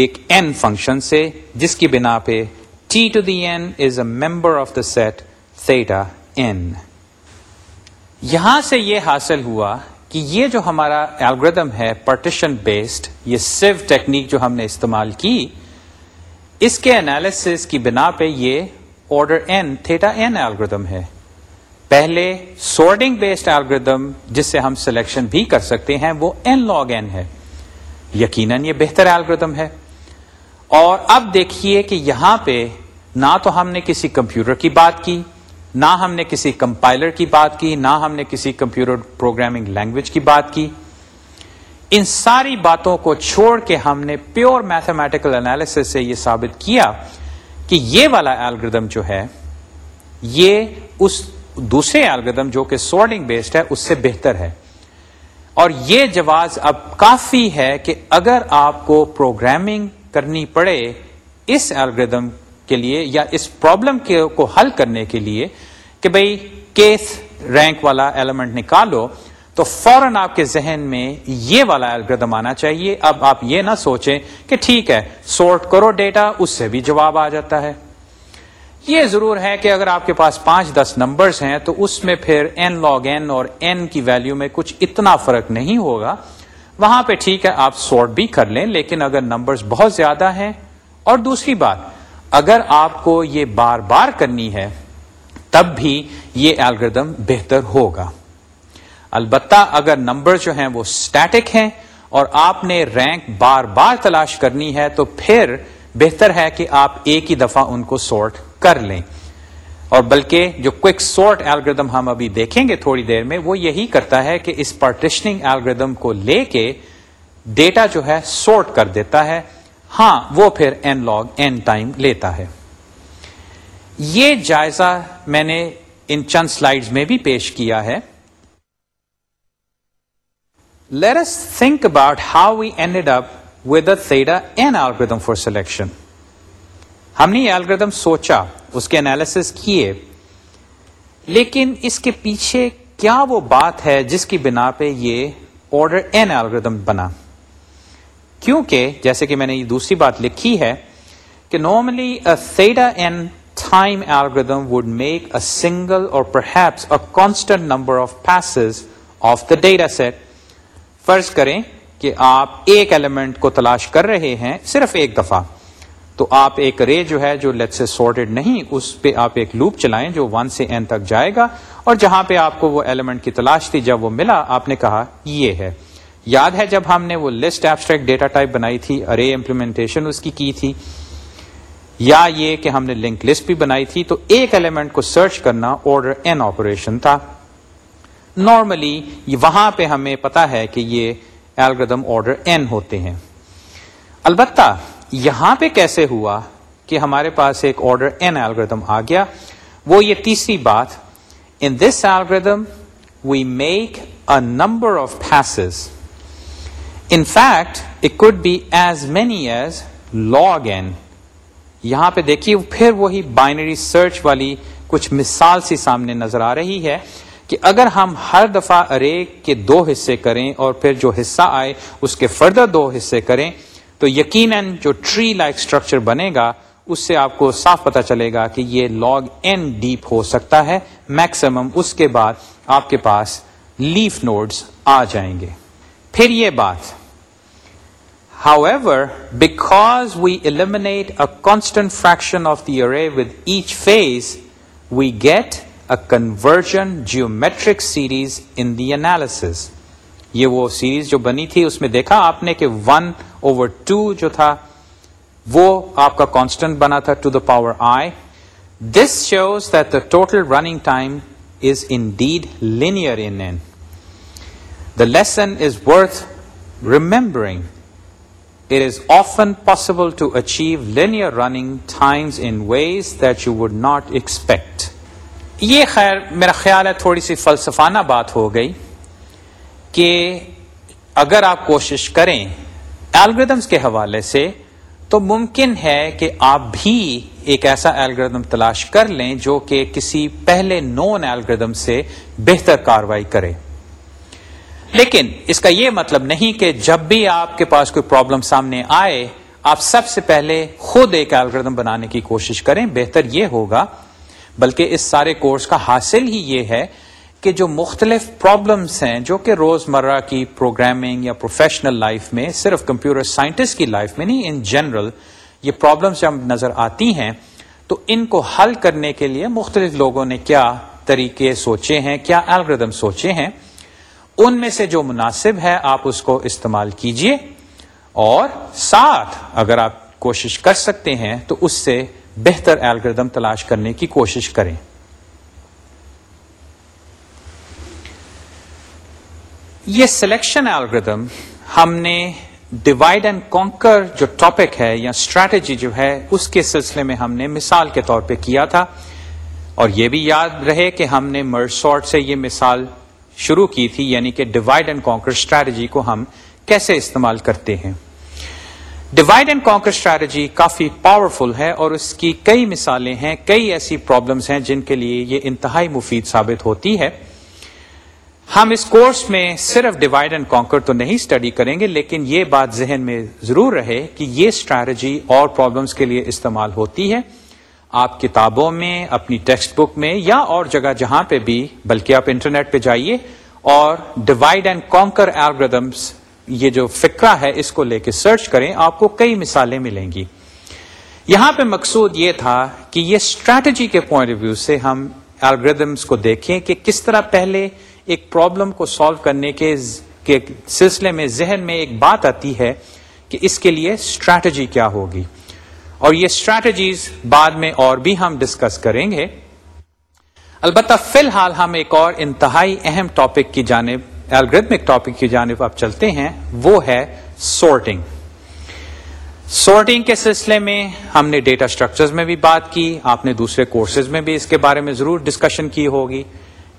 ایک این فنکشن سے جس کی بنا پہ T to the n is a member of the set theta n یہاں سے یہ حاصل ہوا کہ یہ جو ہمارا الگریدم ہے پرٹیشن بیسڈ یہ سیو ٹیکنیک جو ہم نے استعمال کی اس کے انالسس کی بنا پہ یہ order n theta n algorithm ہے پہلے سورڈنگ بیسڈ ایلگردم جس سے ہم سلیکشن بھی کر سکتے ہیں وہ این لاگ این ہے یقیناً یہ بہتر ایلگردم ہے اور اب دیکھیے کہ یہاں پہ نہ تو ہم نے کسی کمپیوٹر کی بات کی نہ ہم نے کسی کمپائلر کی بات کی نہ ہم نے کسی کمپیوٹر پروگرامنگ لینگویج کی بات کی ان ساری باتوں کو چھوڑ کے ہم نے پیور میتھمیٹیکل انالیس سے یہ ثابت کیا کہ یہ والا ایلگردم جو ہے یہ اس دوسرے الگریدم جو کہ سورڈنگ بیسڈ ہے اس سے بہتر ہے اور یہ جواز اب کافی ہے کہ اگر آپ کو پروگرامنگ کرنی پڑے اس الگریدم کے لیے یا اس پرابلم کو حل کرنے کے لیے کہ بھائی کیس رینک والا ایلیمنٹ نکالو تو فوراً آپ کے ذہن میں یہ والا الگردم آنا چاہیے اب آپ یہ نہ سوچیں کہ ٹھیک ہے سارٹ کرو ڈیٹا اس سے بھی جواب آ جاتا ہے یہ ضرور ہے کہ اگر آپ کے پاس پانچ دس نمبرز ہیں تو اس میں پھر این لاگ این اور این کی ویلیو میں کچھ اتنا فرق نہیں ہوگا وہاں پہ ٹھیک ہے آپ سارٹ بھی کر لیں لیکن اگر نمبرز بہت زیادہ ہیں اور دوسری بات اگر آپ کو یہ بار بار کرنی ہے تب بھی یہ الگردم بہتر ہوگا البتہ اگر نمبر جو ہیں وہ اسٹیٹک ہیں اور آپ نے رینک بار بار تلاش کرنی ہے تو پھر بہتر ہے کہ آپ ایک ہی دفعہ ان کو سارٹ کر لیں اور بلکہ جو کوک سارٹ ایلگردم ہم ابھی دیکھیں گے تھوڑی دیر میں وہ یہی کرتا ہے کہ اس پارٹیشننگ ایلگردم کو لے کے ڈیٹا جو ہے سارٹ کر دیتا ہے ہاں وہ پھر این لاگ این ٹائم لیتا ہے یہ جائزہ میں نے ان چند سلائیڈز میں بھی پیش کیا ہے theta and algorithm for selection ہم نے یہ الگریدم سوچا اس کے انالیسس کیے لیکن اس کے پیچھے کیا وہ بات ہے جس کی بنا پہ یہ آرڈر این الگریدم بنا کیونکہ جیسے کہ میں نے یہ دوسری بات لکھی ہے کہ normally n time would make a single or perhaps a constant number of pieces of the data set فرض کریں کہ آپ ایک ایلیمنٹ کو تلاش کر رہے ہیں صرف ایک دفعہ تو آپ ایک رے جو ہے جو لیٹ سے سارٹیڈ نہیں اس پہ آپ ایک لوپ چلائیں جو ون سے این تک جائے گا اور جہاں پہ آپ کو وہ ایلیمنٹ کی تلاش تھی جب وہ ملا آپ نے کہا یہ ہے یاد ہے جب ہم نے وہ لسٹ ایبسٹریکٹ ڈیٹا ٹائپ بنائی تھی ارے امپلیمنٹیشن اس کی کی تھی یا یہ کہ ہم نے لنک لسٹ بھی بنائی تھی تو ایک ایلیمنٹ کو سرچ کرنا آرڈر این آپریشن تھا نارملی وہاں پہ ہمیں پتا ہے کہ یہ الگریدم آرڈر این ہوتے ہیں البتہ یہاں پہ کیسے ہوا کہ ہمارے پاس ایک آرڈر این الگریدم آ گیا وہ یہ تیسری بات in this algorithm we make number pieces in fact it could be as many as log n یہاں پہ دیکھیے پھر وہی بائنری سرچ والی کچھ مثال سی سامنے نظر آ رہی ہے کہ اگر ہم ہر دفعہ ارے کے دو حصے کریں اور پھر جو حصہ آئے اس کے فردر دو حصے کریں تو یقیناً جو ٹری لائک اسٹرکچر بنے گا اس سے آپ کو صاف پتہ چلے گا کہ یہ لاگ ان ڈیپ ہو سکتا ہے میکسیمم اس کے بعد آپ کے پاس لیف نوڈز آ جائیں گے پھر یہ بات however because we eliminate a constant fraction of the array with each phase we get conversion geometric series in the analysis یہ وہ سیریز جو بنی تھی اس میں دیکھا آپ نے کہ ون اوور ٹو جو تھا وہ آپ کا کانسٹنٹ بنا تھا to the power i this shows the total running time is indeed linear and the lesson is worth remembering it is often possible to achieve linear running times in ways that you would not expect یہ خیر میرا خیال ہے تھوڑی سی فلسفانہ بات ہو گئی کہ اگر آپ کوشش کریں الگریدمس کے حوالے سے تو ممکن ہے کہ آپ بھی ایک ایسا الگریدم تلاش کر لیں جو کہ کسی پہلے نون الگریدم سے بہتر کاروائی کرے لیکن اس کا یہ مطلب نہیں کہ جب بھی آپ کے پاس کوئی پرابلم سامنے آئے آپ سب سے پہلے خود ایک الگریدم بنانے کی کوشش کریں بہتر یہ ہوگا بلکہ اس سارے کورس کا حاصل ہی یہ ہے کہ جو مختلف پرابلمس ہیں جو کہ روز مرہ کی پروگرامنگ یا پروفیشنل لائف میں صرف کمپیوٹر سائنٹسٹ کی لائف میں نہیں ان جنرل یہ پرابلمس جب نظر آتی ہیں تو ان کو حل کرنے کے لیے مختلف لوگوں نے کیا طریقے سوچے ہیں کیا الگریدم سوچے ہیں ان میں سے جو مناسب ہے آپ اس کو استعمال کیجئے اور ساتھ اگر آپ کوشش کر سکتے ہیں تو اس سے بہتر الگردم تلاش کرنے کی کوشش کریں یہ سلیکشن الگردم ہم نے ڈیوائڈ اینڈ کانکر جو ٹاپک ہے یا اسٹریٹجی جو ہے اس کے سلسلے میں ہم نے مثال کے طور پہ کیا تھا اور یہ بھی یاد رہے کہ ہم نے مرسوٹ سے یہ مثال شروع کی تھی یعنی کہ ڈیوائڈ اینڈ کانکر اسٹریٹجی کو ہم کیسے استعمال کرتے ہیں ڈیوائڈ اینڈ کانکر اسٹریٹجی کافی پاورفل ہے اور اس کی کئی مثالیں ہیں کئی ایسی پرابلمس ہیں جن کے لیے یہ انتہائی مفید ثابت ہوتی ہے ہم اس کورس میں صرف ڈیوائڈ اینڈ کانکر تو نہیں اسٹڈی کریں گے لیکن یہ بات ذہن میں ضرور رہے کہ یہ اسٹریٹجی اور پرابلمس کے لیے استعمال ہوتی ہے آپ کتابوں میں اپنی ٹیکسٹ بک میں یا اور جگہ جہاں پہ بھی بلکہ آپ انٹرنیٹ پہ جائیے اور ڈیوائڈ اینڈ کانکر ایلبردمس یہ جو فکرا ہے اس کو لے کے سرچ کریں آپ کو کئی مثالیں ملیں گی یہاں پہ مقصود یہ تھا کہ یہ اسٹریٹجی کے پوائنٹ آف ویو سے ہم الگریدمس کو دیکھیں کہ کس طرح پہلے ایک پرابلم کو سالو کرنے کے سلسلے میں ذہن میں ایک بات آتی ہے کہ اس کے لیے اسٹریٹجی کیا ہوگی اور یہ اسٹریٹجیز بعد میں اور بھی ہم ڈسکس کریں گے البتہ فی الحال ہم ایک اور انتہائی اہم ٹاپک کی جانب ٹاپک کی جانب آپ چلتے ہیں وہ ہے سورٹنگ سورٹنگ کے سلسلے میں ہم نے ڈیٹا اسٹرکچرز میں بھی بات کی آپ نے دوسرے کورسز میں بھی اس کے بارے میں ضرور ڈسکشن کی ہوگی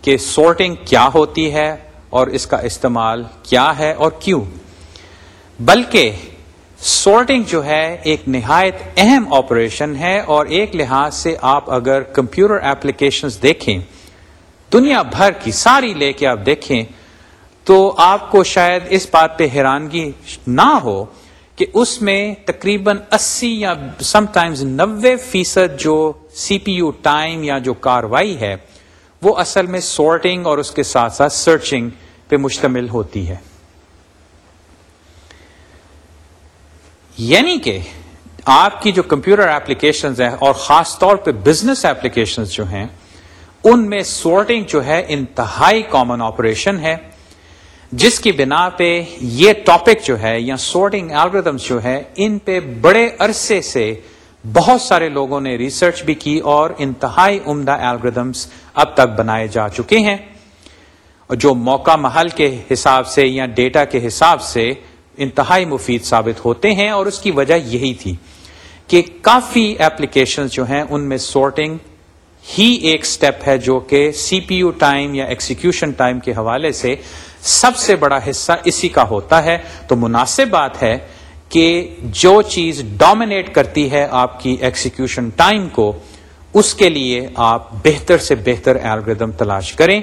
کہ سورٹنگ کیا ہوتی ہے اور اس کا استعمال کیا ہے اور کیوں بلکہ سورٹنگ جو ہے ایک نہایت اہم آپریشن ہے اور ایک لحاظ سے آپ اگر کمپیوٹر ایپلیکیشنز دیکھیں دنیا بھر کی ساری لے کے آپ دیکھیں تو آپ کو شاید اس بات پہ حیرانگی نہ ہو کہ اس میں تقریباً اسی یا سم ٹائمز نوے فیصد جو سی پی یو ٹائم یا جو کاروائی ہے وہ اصل میں سارٹنگ اور اس کے ساتھ ساتھ سرچنگ پہ مشتمل ہوتی ہے یعنی کہ آپ کی جو کمپیوٹر ایپلیکیشنز ہیں اور خاص طور پہ بزنس ایپلیکیشنز جو ہیں ان میں سارٹنگ جو ہے انتہائی کامن آپریشن ہے جس کی بنا پہ یہ ٹاپک جو ہے یا سورٹنگ الگریدمس جو ہے ان پہ بڑے عرصے سے بہت سارے لوگوں نے ریسرچ بھی کی اور انتہائی عمدہ الگردمس اب تک بنائے جا چکے ہیں جو موقع محل کے حساب سے یا ڈیٹا کے حساب سے انتہائی مفید ثابت ہوتے ہیں اور اس کی وجہ یہی تھی کہ کافی اپلیکیشن جو ہیں ان میں سورٹنگ ہی ایک سٹیپ ہے جو کہ سی پی یو ٹائم یا ایکسیکیوشن ٹائم کے حوالے سے سب سے بڑا حصہ اسی کا ہوتا ہے تو مناسب بات ہے کہ جو چیز ڈومینیٹ کرتی ہے آپ کی ایکسیکیوشن ٹائم کو اس کے لیے آپ بہتر سے بہتر الگریدم تلاش کریں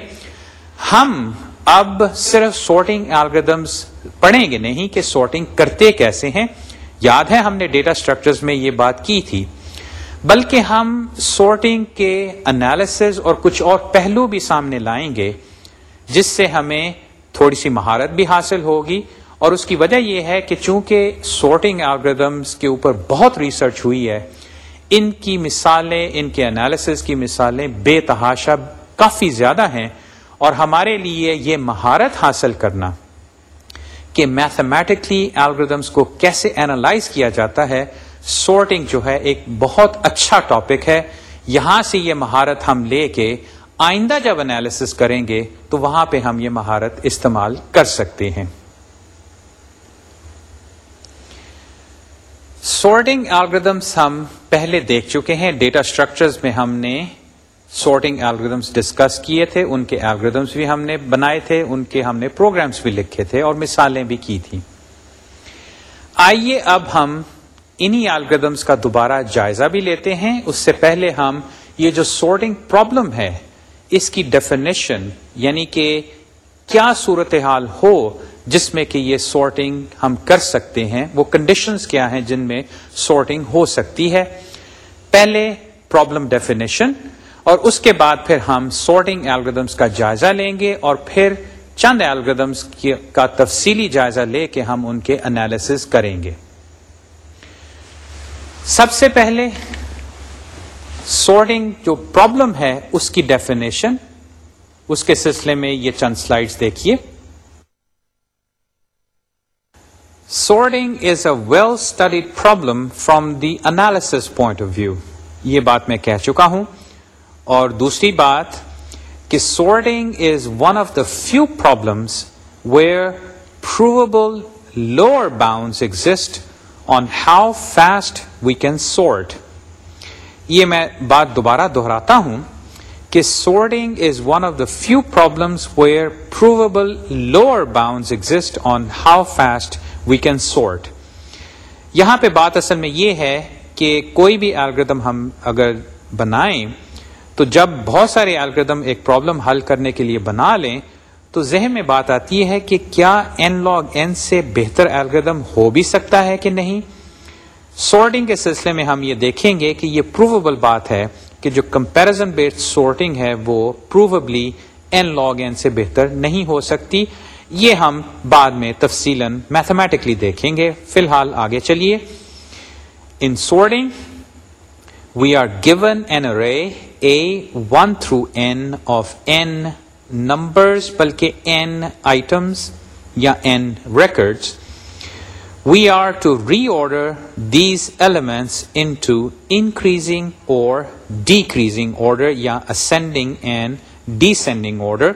ہم اب صرف سارٹنگ الگریدمس پڑھیں گے نہیں کہ سارٹنگ کرتے کیسے ہیں یاد ہے ہم نے ڈیٹا اسٹرکچرز میں یہ بات کی تھی بلکہ ہم سارٹنگ کے انالیس اور کچھ اور پہلو بھی سامنے لائیں گے جس سے ہمیں تھوڑی سی مہارت بھی حاصل ہوگی اور اس کی وجہ یہ ہے کہ چونکہ سارٹنگ الگریدمس کے اوپر بہت ریسرچ ہوئی ہے ان کی مثالیں ان کے انالیسز کی مثالیں بے تحاشا کافی زیادہ ہیں اور ہمارے لیے یہ مہارت حاصل کرنا کہ میتھمیٹکلی الگریدمس کو کیسے انالائز کیا جاتا ہے سارٹنگ جو ہے ایک بہت اچھا ٹاپک ہے یہاں سے یہ مہارت ہم لے کے آئندہ جب انالیسس کریں گے تو وہاں پہ ہم یہ مہارت استعمال کر سکتے ہیں سارٹنگ الگریدمس ہم پہلے دیکھ چکے ہیں ڈیٹا اسٹرکچرز میں ہم نے سارٹنگ الگریدمس ڈسکس کیے تھے ان کے ایلگردمس بھی ہم نے بنائے تھے ان کے ہم نے پروگرامس بھی لکھے تھے اور مثالیں بھی کی تھیں آئیے اب ہم انہی الگریدمس کا دوبارہ جائزہ بھی لیتے ہیں اس سے پہلے ہم یہ جو سارٹنگ پرابلم ہے اس کی ڈیفینیشن یعنی کہ کیا صورت حال ہو جس میں کہ یہ سارٹنگ ہم کر سکتے ہیں وہ کنڈیشنز کیا ہیں جن میں سارٹنگ ہو سکتی ہے پہلے پرابلم ڈیفینیشن اور اس کے بعد پھر ہم سارٹنگ الگریدمس کا جائزہ لیں گے اور پھر چند الگریدمس کا تفصیلی جائزہ لے کے ہم ان کے انالیس کریں گے سب سے پہلے سارٹنگ جو پرابلم ہے اس کی ڈیفینیشن اس کے سلسلے میں یہ چند سلائڈ دیکھیے sorting is a well studied problem from the analysis point of view یہ بات میں کہہ چکا ہوں اور دوسری بات کہ sorting is one of the few problems where provable lower bounds exist on how fast we can sort یہ میں بات دوبارہ دہراتا ہوں کہ sorting is one of the few problems where provable lower bound exist on how fast we can sort یہاں پہ بات اصل میں یہ ہے کہ کوئی بھی الگریدم ہم اگر بنائیں تو جب بہت سارے الگریدم ایک پرابلم حل کرنے کے لیے بنا لیں تو ذہن میں بات آتی ہے کہ کیا این لاگ این سے بہتر الگریدم ہو بھی سکتا ہے کہ نہیں سارٹنگ کے سلسلے میں ہم یہ دیکھیں گے کہ یہ پروویبل بات ہے کہ جو کمپیرزن بیسڈ سارٹنگ ہے وہ پروویبلی این لاگ این سے بہتر نہیں ہو سکتی یہ ہم بعد میں تفصیل میتھمیٹکلی دیکھیں گے فی الحال آگے چلیے in sorting we are given an array A one through n of n numbers بلکہ این آئٹمس یا n records We are to reorder these elements into increasing or decreasing order, ya ascending and descending order.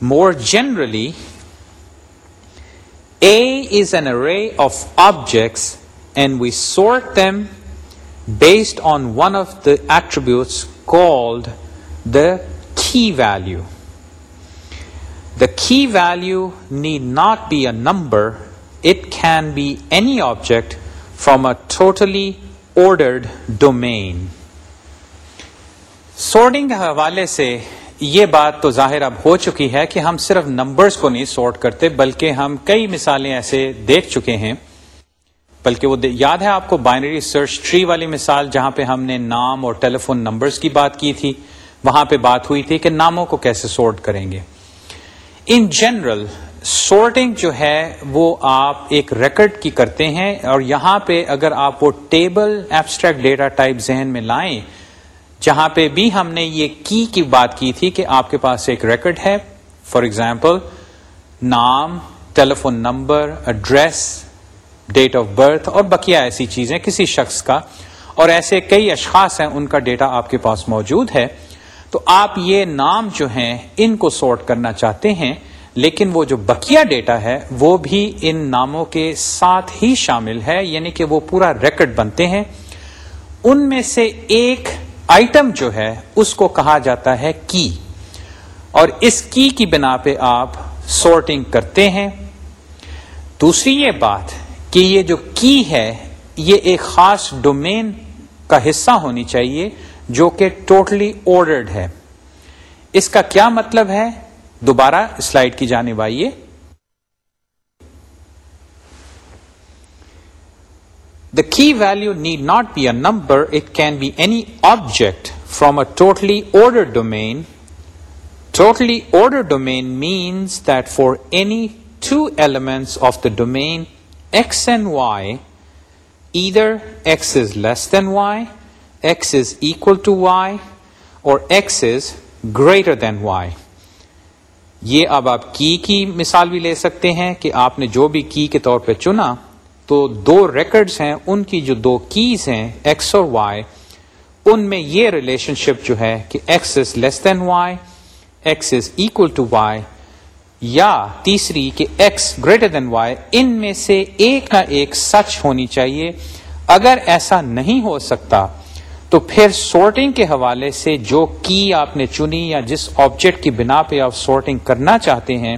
more generally, A is an array of objects and we sort them based on one of the attributes called the key value. Key value need not be a number it can be any object from a totally ordered domain کے حوالے سے یہ بات تو ظاہر اب ہو چکی ہے کہ ہم صرف نمبرز کو نہیں سارٹ کرتے بلکہ ہم کئی مثالیں ایسے دیکھ چکے ہیں بلکہ وہ یاد ہے آپ کو بائنری سرچ ٹری والی مثال جہاں پہ ہم نے نام اور ٹیلی فون نمبرز کی بات کی تھی وہاں پہ بات ہوئی تھی کہ ناموں کو کیسے سارٹ کریں گے ان جنرل سورٹنگ جو ہے وہ آپ ایک ریکڈ کی کرتے ہیں اور یہاں پہ اگر آپ وہ ٹیبل ایبسٹریکٹ ڈیٹا ٹائپ ذہن میں لائیں جہاں پہ بھی ہم نے یہ کی بات کی تھی کہ آپ کے پاس ایک ریکڈ ہے فار ایگزامپل نام telephone number address date of birth اور بقیہ ایسی چیزیں کسی شخص کا اور ایسے کئی اشخاص ہیں ان کا ڈیٹا آپ کے پاس موجود ہے تو آپ یہ نام جو ہیں ان کو سارٹ کرنا چاہتے ہیں لیکن وہ جو بکیا ڈیٹا ہے وہ بھی ان ناموں کے ساتھ ہی شامل ہے یعنی کہ وہ پورا ریکڈ بنتے ہیں ان میں سے ایک آئٹم جو ہے اس کو کہا جاتا ہے کی اور اس کی کی بنا پہ آپ سارٹنگ کرتے ہیں دوسری یہ بات کہ یہ جو کی ہے یہ ایک خاص ڈومین کا حصہ ہونی چاہیے جو کہ ٹوٹلی totally اوڈرڈ ہے اس کا کیا مطلب ہے دوبارہ سلائڈ کی جانب آئیے the key value need not be a number it can be any object from a totally order domain totally order domain means that for any two elements of the domain x and y either x is less than y to y or x is greater than y یہ اب آپ کی کی مثال بھی لے سکتے ہیں کہ آپ نے جو بھی کی کے طور پہ چنا تو دو ریکڈز ہیں ان کی جو دو کیز ہیں ایکس اور وائی ان میں یہ ریلیشن شپ جو ہے کہ x is less than y x is equal to y یا تیسری کہ ایکس گریٹر دین وائی ان میں سے ایک نہ ایک سچ ہونی چاہیے اگر ایسا نہیں ہو سکتا تو پھر سارٹنگ کے حوالے سے جو کی آپ نے چنی یا جس آبجیکٹ کی بنا پہ آپ سارٹنگ کرنا چاہتے ہیں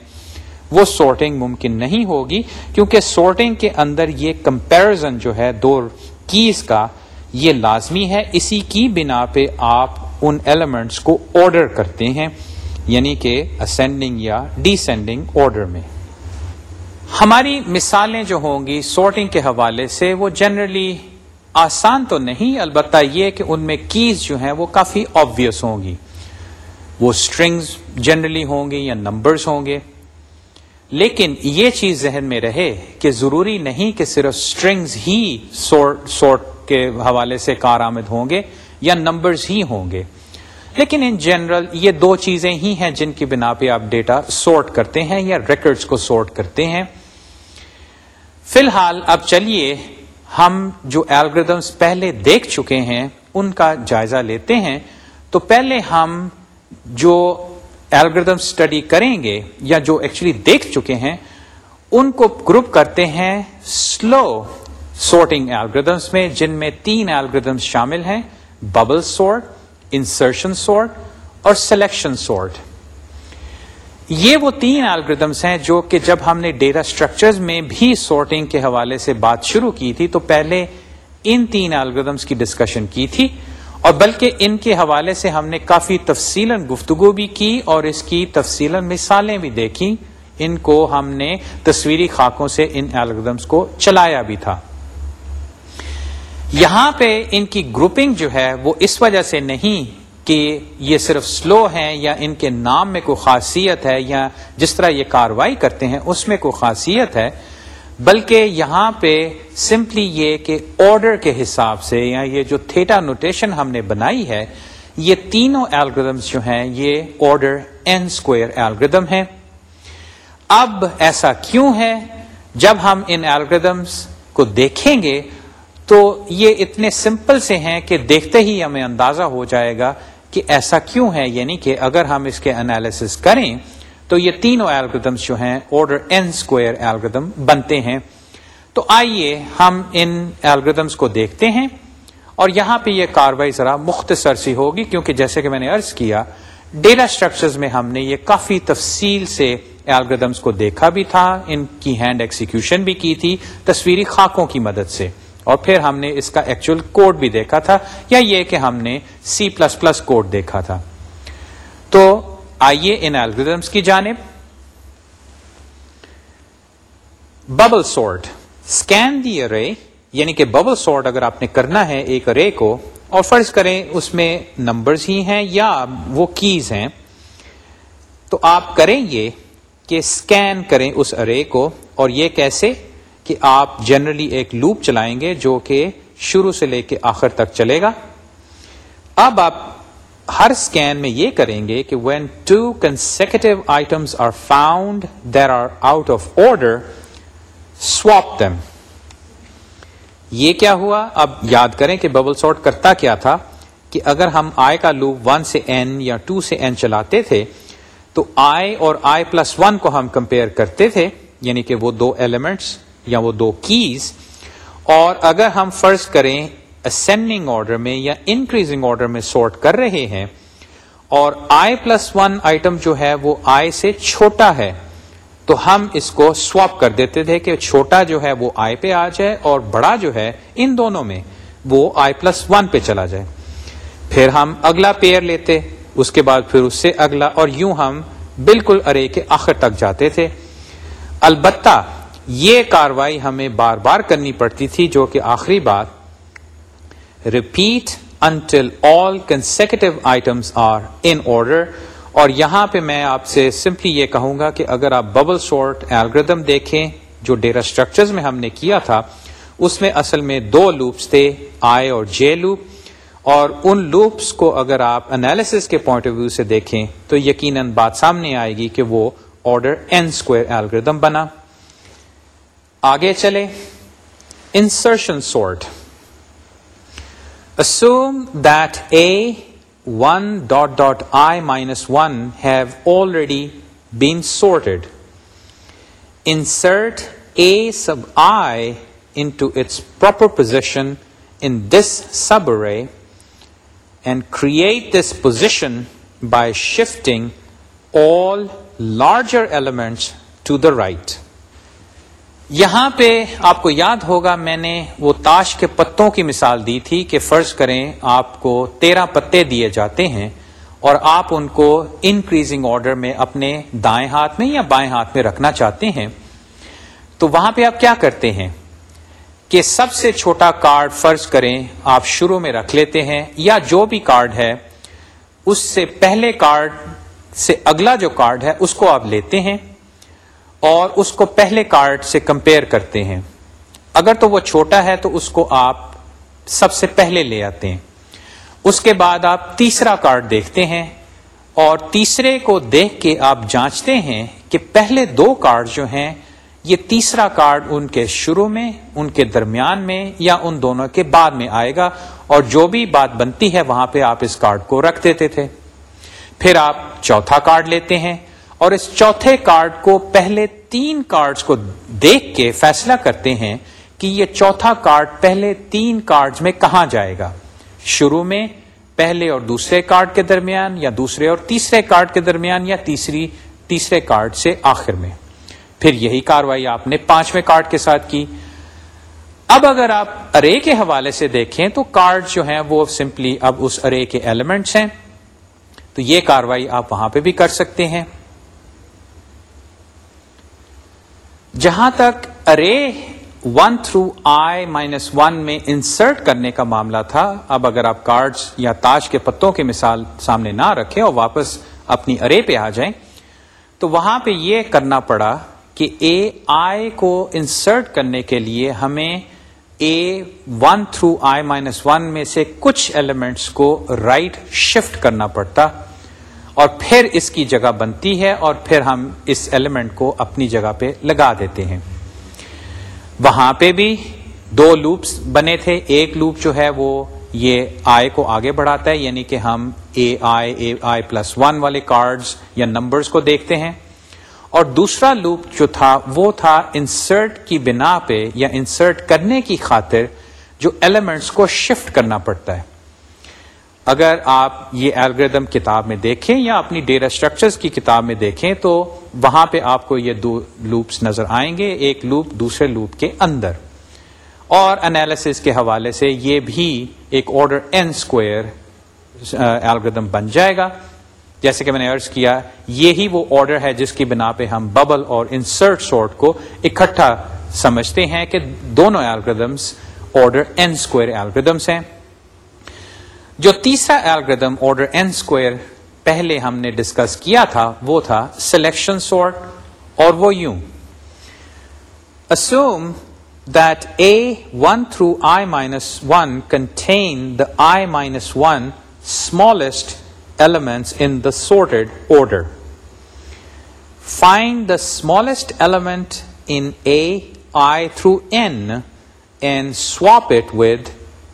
وہ سارٹنگ ممکن نہیں ہوگی کیونکہ سارٹنگ کے اندر یہ کمپیرزن جو ہے دو کیز کا یہ لازمی ہے اسی کی بنا پہ آپ ان ایلیمنٹس کو آرڈر کرتے ہیں یعنی کہ اسینڈنگ یا ڈیسینڈنگ آرڈر میں ہماری مثالیں جو ہوں گی سارٹنگ کے حوالے سے وہ جنرلی آسان تو نہیں البتہ یہ کہ ان میں کیز جو ہیں وہ کافی آبویس ہوں گی وہ اسٹرنگز جنرلی ہوں گے یا نمبرز ہوں گے لیکن یہ چیز ذہن میں رہے کہ ضروری نہیں کہ صرف ہی سورٹ سورٹ کے حوالے سے کارآمد ہوں گے یا نمبرز ہی ہوں گے لیکن ان جنرل یہ دو چیزیں ہی ہیں جن کی بنا پہ آپ ڈیٹا سارٹ کرتے ہیں یا ریکرڈز کو سارٹ کرتے ہیں فی الحال اب چلیے ہم جو ایلگردمس پہلے دیکھ چکے ہیں ان کا جائزہ لیتے ہیں تو پہلے ہم جو ایلگردم اسٹڈی کریں گے یا جو ایکچولی دیکھ چکے ہیں ان کو گروپ کرتے ہیں سلو سارٹنگ ایلگردمس میں جن میں تین الگریدمس شامل ہیں ببل سارٹ انسرشن سارٹ اور سلیکشن سارٹ یہ وہ تین الگریدمس ہیں جو کہ جب ہم نے ڈیٹا اسٹرکچرز میں بھی سارٹنگ کے حوالے سے بات شروع کی تھی تو پہلے ان تین الگریدمس کی ڈسکشن کی تھی اور بلکہ ان کے حوالے سے ہم نے کافی تفصیل گفتگو بھی کی اور اس کی تفصیل مثالیں بھی دیکھی ان کو ہم نے تصویری خاکوں سے ان الگریدمس کو چلایا بھی تھا یہاں پہ ان کی گروپنگ جو ہے وہ اس وجہ سے نہیں کہ یہ صرف سلو ہیں یا ان کے نام میں کوئی خاصیت ہے یا جس طرح یہ کاروائی کرتے ہیں اس میں کوئی خاصیت ہے بلکہ یہاں پہ سمپلی یہ کہ آرڈر کے حساب سے یا یہ جو تھیٹا نوٹیشن ہم نے بنائی ہے یہ تینوں الگریدمس جو ہیں یہ آرڈر این اسکوئر الگریدم ہیں اب ایسا کیوں ہے جب ہم ان الگریدمس کو دیکھیں گے تو یہ اتنے سمپل سے ہیں کہ دیکھتے ہی ہمیں اندازہ ہو جائے گا کہ ایسا کیوں ہے یعنی کہ اگر ہم اس کے انالیس کریں تو یہ تینوں ایلگردمس جو ہیں آرڈر اسکوئر بنتے ہیں تو آئیے ہم ان ایلگردمس کو دیکھتے ہیں اور یہاں پہ یہ کاروائی ذرا مختصر سی ہوگی کیونکہ جیسے کہ میں نے ارض کیا ڈیٹا اسٹرکچرز میں ہم نے یہ کافی تفصیل سے ایلگردمس کو دیکھا بھی تھا ان کی ہینڈ ایکسیکیوشن بھی کی تھی تصویری خاکوں کی مدد سے اور پھر ہم نے اس کا ایکچوئل کوڈ بھی دیکھا تھا یا یہ کہ ہم نے سی پلس پلس کوڈ دیکھا تھا تو آئیے ان الگریدمس کی جانب bubble sort scan the array یعنی کہ ببل سورٹ اگر آپ نے کرنا ہے ایک ارے کو اور فرض کریں اس میں نمبرز ہی ہیں یا وہ کیز ہیں تو آپ کریں یہ کہ اسکین کریں اس ارے کو اور یہ کیسے کہ آپ جنرلی ایک لوپ چلائیں گے جو کہ شروع سے لے کے آخر تک چلے گا اب آپ ہر اسکین میں یہ کریں گے کہ when two consecutive items are found there are out of order swap them یہ کیا ہوا اب یاد کریں کہ ببل سارٹ کرتا کیا تھا کہ اگر ہم آئے کا لوپ ون سے این یا ٹو سے این چلاتے تھے تو آئے اور آئی پلس ون کو ہم کمپیئر کرتے تھے یعنی کہ وہ دو ایلیمنٹس یا وہ دو کیز اور اگر ہم فرض کریں اسینڈنگ آرڈر میں یا انکریزنگ آرڈر میں سارٹ کر رہے ہیں اور آئی پلس ون آئٹم جو ہے وہ آئی سے چھوٹا ہے تو ہم اس کو سواپ کر دیتے تھے کہ چھوٹا جو ہے وہ آئی پہ آ جائے اور بڑا جو ہے ان دونوں میں وہ آئی پلس ون پہ چلا جائے پھر ہم اگلا پیئر لیتے اس کے بعد پھر اس سے اگلا اور یوں ہم بالکل ارے کے آخر تک جاتے تھے البتہ یہ کاروائی ہمیں بار بار کرنی پڑتی تھی جو کہ آخری بات repeat until all consecutive items are in order اور یہاں پہ میں آپ سے سمپلی یہ کہوں گا کہ اگر آپ ببل شارٹ ایلگردم دیکھیں جو ڈیٹا اسٹرکچر میں ہم نے کیا تھا اس میں اصل میں دو لوپس تھے آئے اور جے لوپ اور ان لوپس کو اگر آپ انالیس کے پوائنٹ آف ویو سے دیکھیں تو یقیناً بات سامنے آئے گی کہ وہ آرڈر این اسکوئر الگریدم بنا آگے چلے insertion sort assume that A one dot dot i minus one have already be sort insert A sub i into its proper position in this subarray and create this position by shifting all larger elements to the right یہاں پہ آپ کو یاد ہوگا میں نے وہ تاش کے پتوں کی مثال دی تھی کہ فرض کریں آپ کو تیرہ پتے دیے جاتے ہیں اور آپ ان کو انکریزنگ آرڈر میں اپنے دائیں ہاتھ میں یا بائیں ہاتھ میں رکھنا چاہتے ہیں تو وہاں پہ آپ کیا کرتے ہیں کہ سب سے چھوٹا کارڈ فرض کریں آپ شروع میں رکھ لیتے ہیں یا جو بھی کارڈ ہے اس سے پہلے کارڈ سے اگلا جو کارڈ ہے اس کو آپ لیتے ہیں اور اس کو پہلے کارڈ سے کمپیئر کرتے ہیں اگر تو وہ چھوٹا ہے تو اس کو آپ سب سے پہلے لے آتے ہیں اس کے بعد آپ تیسرا کارڈ دیکھتے ہیں اور تیسرے کو دیکھ کے آپ جانچتے ہیں کہ پہلے دو کارڈ جو ہیں یہ تیسرا کارڈ ان کے شروع میں ان کے درمیان میں یا ان دونوں کے بعد میں آئے گا اور جو بھی بات بنتی ہے وہاں پہ آپ اس کارڈ کو رکھ دیتے تھے پھر آپ چوتھا کارڈ لیتے ہیں اور اس چوتھے کارڈ کو پہلے تین کارڈز کو دیکھ کے فیصلہ کرتے ہیں کہ یہ چوتھا کارڈ پہلے تین کارڈز میں کہاں جائے گا شروع میں پہلے اور دوسرے کارڈ کے درمیان یا دوسرے اور تیسرے کارڈ کے درمیان یا تیسری تیسرے کارڈ سے آخر میں پھر یہی کاروائی آپ نے پانچویں کارڈ کے ساتھ کی اب اگر آپ ارے کے حوالے سے دیکھیں تو کارڈ جو ہیں وہ سمپلی اب اس ارے کے ایلیمنٹس ہیں تو یہ کاروائی آپ وہاں پہ بھی کر سکتے ہیں جہاں تک array one through i minus one میں انسرٹ کرنے کا معاملہ تھا اب اگر آپ کارڈز یا تاج کے پتوں کی مثال سامنے نہ رکھیں اور واپس اپنی ارے پہ آ جائیں تو وہاں پہ یہ کرنا پڑا کہ اے آئی کو انسرٹ کرنے کے لیے ہمیں a one through i minus one میں سے کچھ ایلیمنٹس کو رائٹ right شفٹ کرنا پڑتا اور پھر اس کی جگہ بنتی ہے اور پھر ہم اس ایلیمنٹ کو اپنی جگہ پہ لگا دیتے ہیں وہاں پہ بھی دو لوپس بنے تھے ایک لوپ جو ہے وہ یہ آئے کو آگے بڑھاتا ہے یعنی کہ ہم A i A i plus one والے کارڈز یا نمبرز کو دیکھتے ہیں اور دوسرا لوپ جو تھا وہ تھا انسرٹ کی بنا پہ یا انسرٹ کرنے کی خاطر جو ایلیمنٹس کو شفٹ کرنا پڑتا ہے اگر آپ یہ الگریدم کتاب میں دیکھیں یا اپنی ڈیٹا اسٹرکچرس کی کتاب میں دیکھیں تو وہاں پہ آپ کو یہ دو لوپس نظر آئیں گے ایک لوپ دوسرے لوپ کے اندر اور انالیسس کے حوالے سے یہ بھی ایک آرڈر این اسکوئر الگریدم بن جائے گا جیسے کہ میں نے ارض کیا یہی وہ آرڈر ہے جس کی بنا پہ ہم ببل اور انسرٹ شارٹ کو اکٹھا سمجھتے ہیں کہ دونوں algorithms order n square algorithms ہیں جو تیسرا ایلگردم آرڈر این اسکوئر پہلے ہم نے ڈسکس کیا تھا وہ تھا سلیکشن سارٹ اور وہ یوں assume that A one through i minus one contain the i minus one smallest element in the sorted order find the smallest element in A i through n and swap it with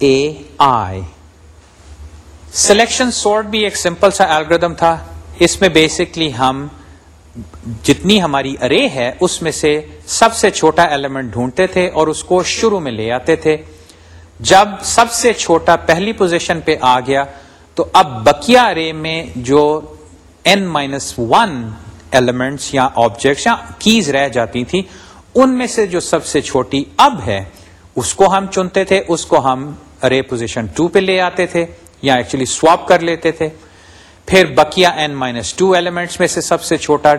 A i selection sort بھی ایک simple سا algorithm تھا اس میں basically ہم جتنی ہماری ارے ہے اس میں سے سب سے چھوٹا ایلیمنٹ ڈھونڈتے تھے اور اس کو شروع میں لے آتے تھے جب سب سے چھوٹا پہلی پوزیشن پہ آ گیا تو اب بکیا ارے میں جو این مائنس ون ایلیمنٹس یا آبجیکٹس یا کیز رہ جاتی تھیں ان میں سے جو سب سے چھوٹی اب ہے اس کو ہم چنتے تھے اس کو ہم ارے پوزیشن ٹو پہ لے آتے تھے یا ایکچولی سواپ کر لیتے تھے پھر بکیا این مائنس ٹو ایلیمنٹس میں سے سب سے چھوٹا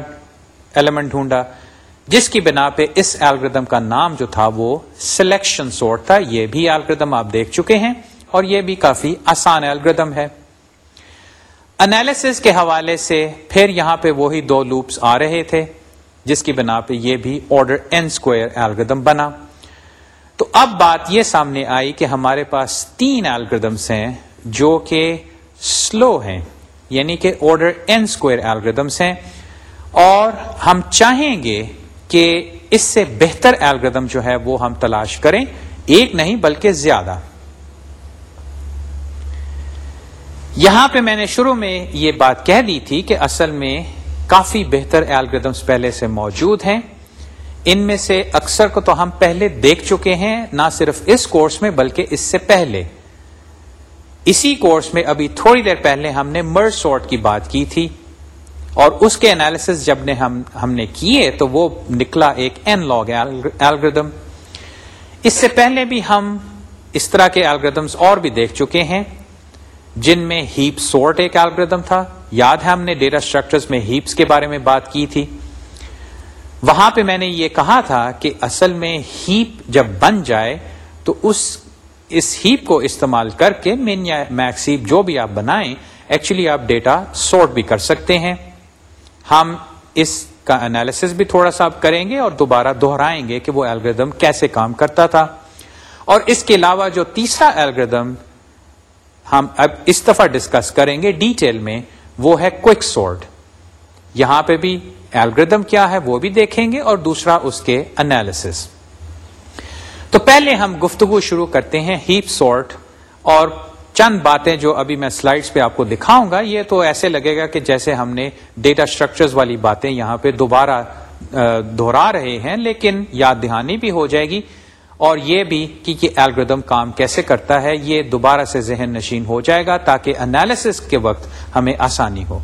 ایلیمنٹ ڈھونڈا جس کی بنا پہ اس الگریدم کا نام جو تھا وہ سلیکشن سورٹ تھا یہ بھی آپ دیکھ چکے ہیں اور یہ بھی کافی آسان ایلگردم ہے کے حوالے سے پھر یہاں پہ وہی دو لوپس آ رہے تھے جس کی بنا پہ یہ بھی آرڈر اسکوئر بنا تو اب بات یہ سامنے آئی کہ ہمارے پاس تین ایلگردمس ہیں جو کہ سلو ہیں یعنی کہ آرڈر این اسکوئر الگریدمس ہیں اور ہم چاہیں گے کہ اس سے بہتر الگریدم جو ہے وہ ہم تلاش کریں ایک نہیں بلکہ زیادہ یہاں پہ میں نے شروع میں یہ بات کہہ دی تھی کہ اصل میں کافی بہتر الگریدمس پہلے سے موجود ہیں ان میں سے اکثر کو تو ہم پہلے دیکھ چکے ہیں نہ صرف اس کورس میں بلکہ اس سے پہلے اسی کورس میں ابھی تھوڑی دیر پہلے ہم نے مر سارٹ کی بات کی تھی اور اس کے انالیس جب نے ہم ہم نے کیے تو وہ نکلا ایک این لاگ اس سے پہلے بھی ہم اس طرح کے الگریدمس اور بھی دیکھ چکے ہیں جن میں ہیپ سورٹ ایک الگریدم تھا یاد ہے ہم نے ڈیٹا ڈیراسٹرکچر میں ہیپس کے بارے میں بات کی تھی وہاں پہ میں نے یہ کہا تھا کہ اصل میں ہیپ جب بن جائے تو اس اس ہیپ کو استعمال کر کے مین میکس ہیپ جو بھی آپ بنائیں ایکچولی آپ ڈیٹا سارٹ بھی کر سکتے ہیں ہم اس کا انالیسس بھی تھوڑا سا آپ کریں گے اور دوبارہ دہرائیں گے کہ وہ الگریدم کیسے کام کرتا تھا اور اس کے علاوہ جو تیسرا الگریدم ہم اب اس دفعہ ڈسکس کریں گے ڈیٹیل میں وہ ہے کوک سارٹ یہاں پہ بھی الگریدم کیا ہے وہ بھی دیکھیں گے اور دوسرا اس کے انالیسس تو پہلے ہم گفتگو شروع کرتے ہیں ہیپ سورٹ اور چند باتیں جو ابھی میں سلائڈز پہ آپ کو دکھاؤں گا یہ تو ایسے لگے گا کہ جیسے ہم نے ڈیٹا سٹرکچرز والی باتیں یہاں پہ دوبارہ دہرا رہے ہیں لیکن یاد دہانی بھی ہو جائے گی اور یہ بھی کہ یہ الگریدم کام کیسے کرتا ہے یہ دوبارہ سے ذہن نشین ہو جائے گا تاکہ انالیسس کے وقت ہمیں آسانی ہو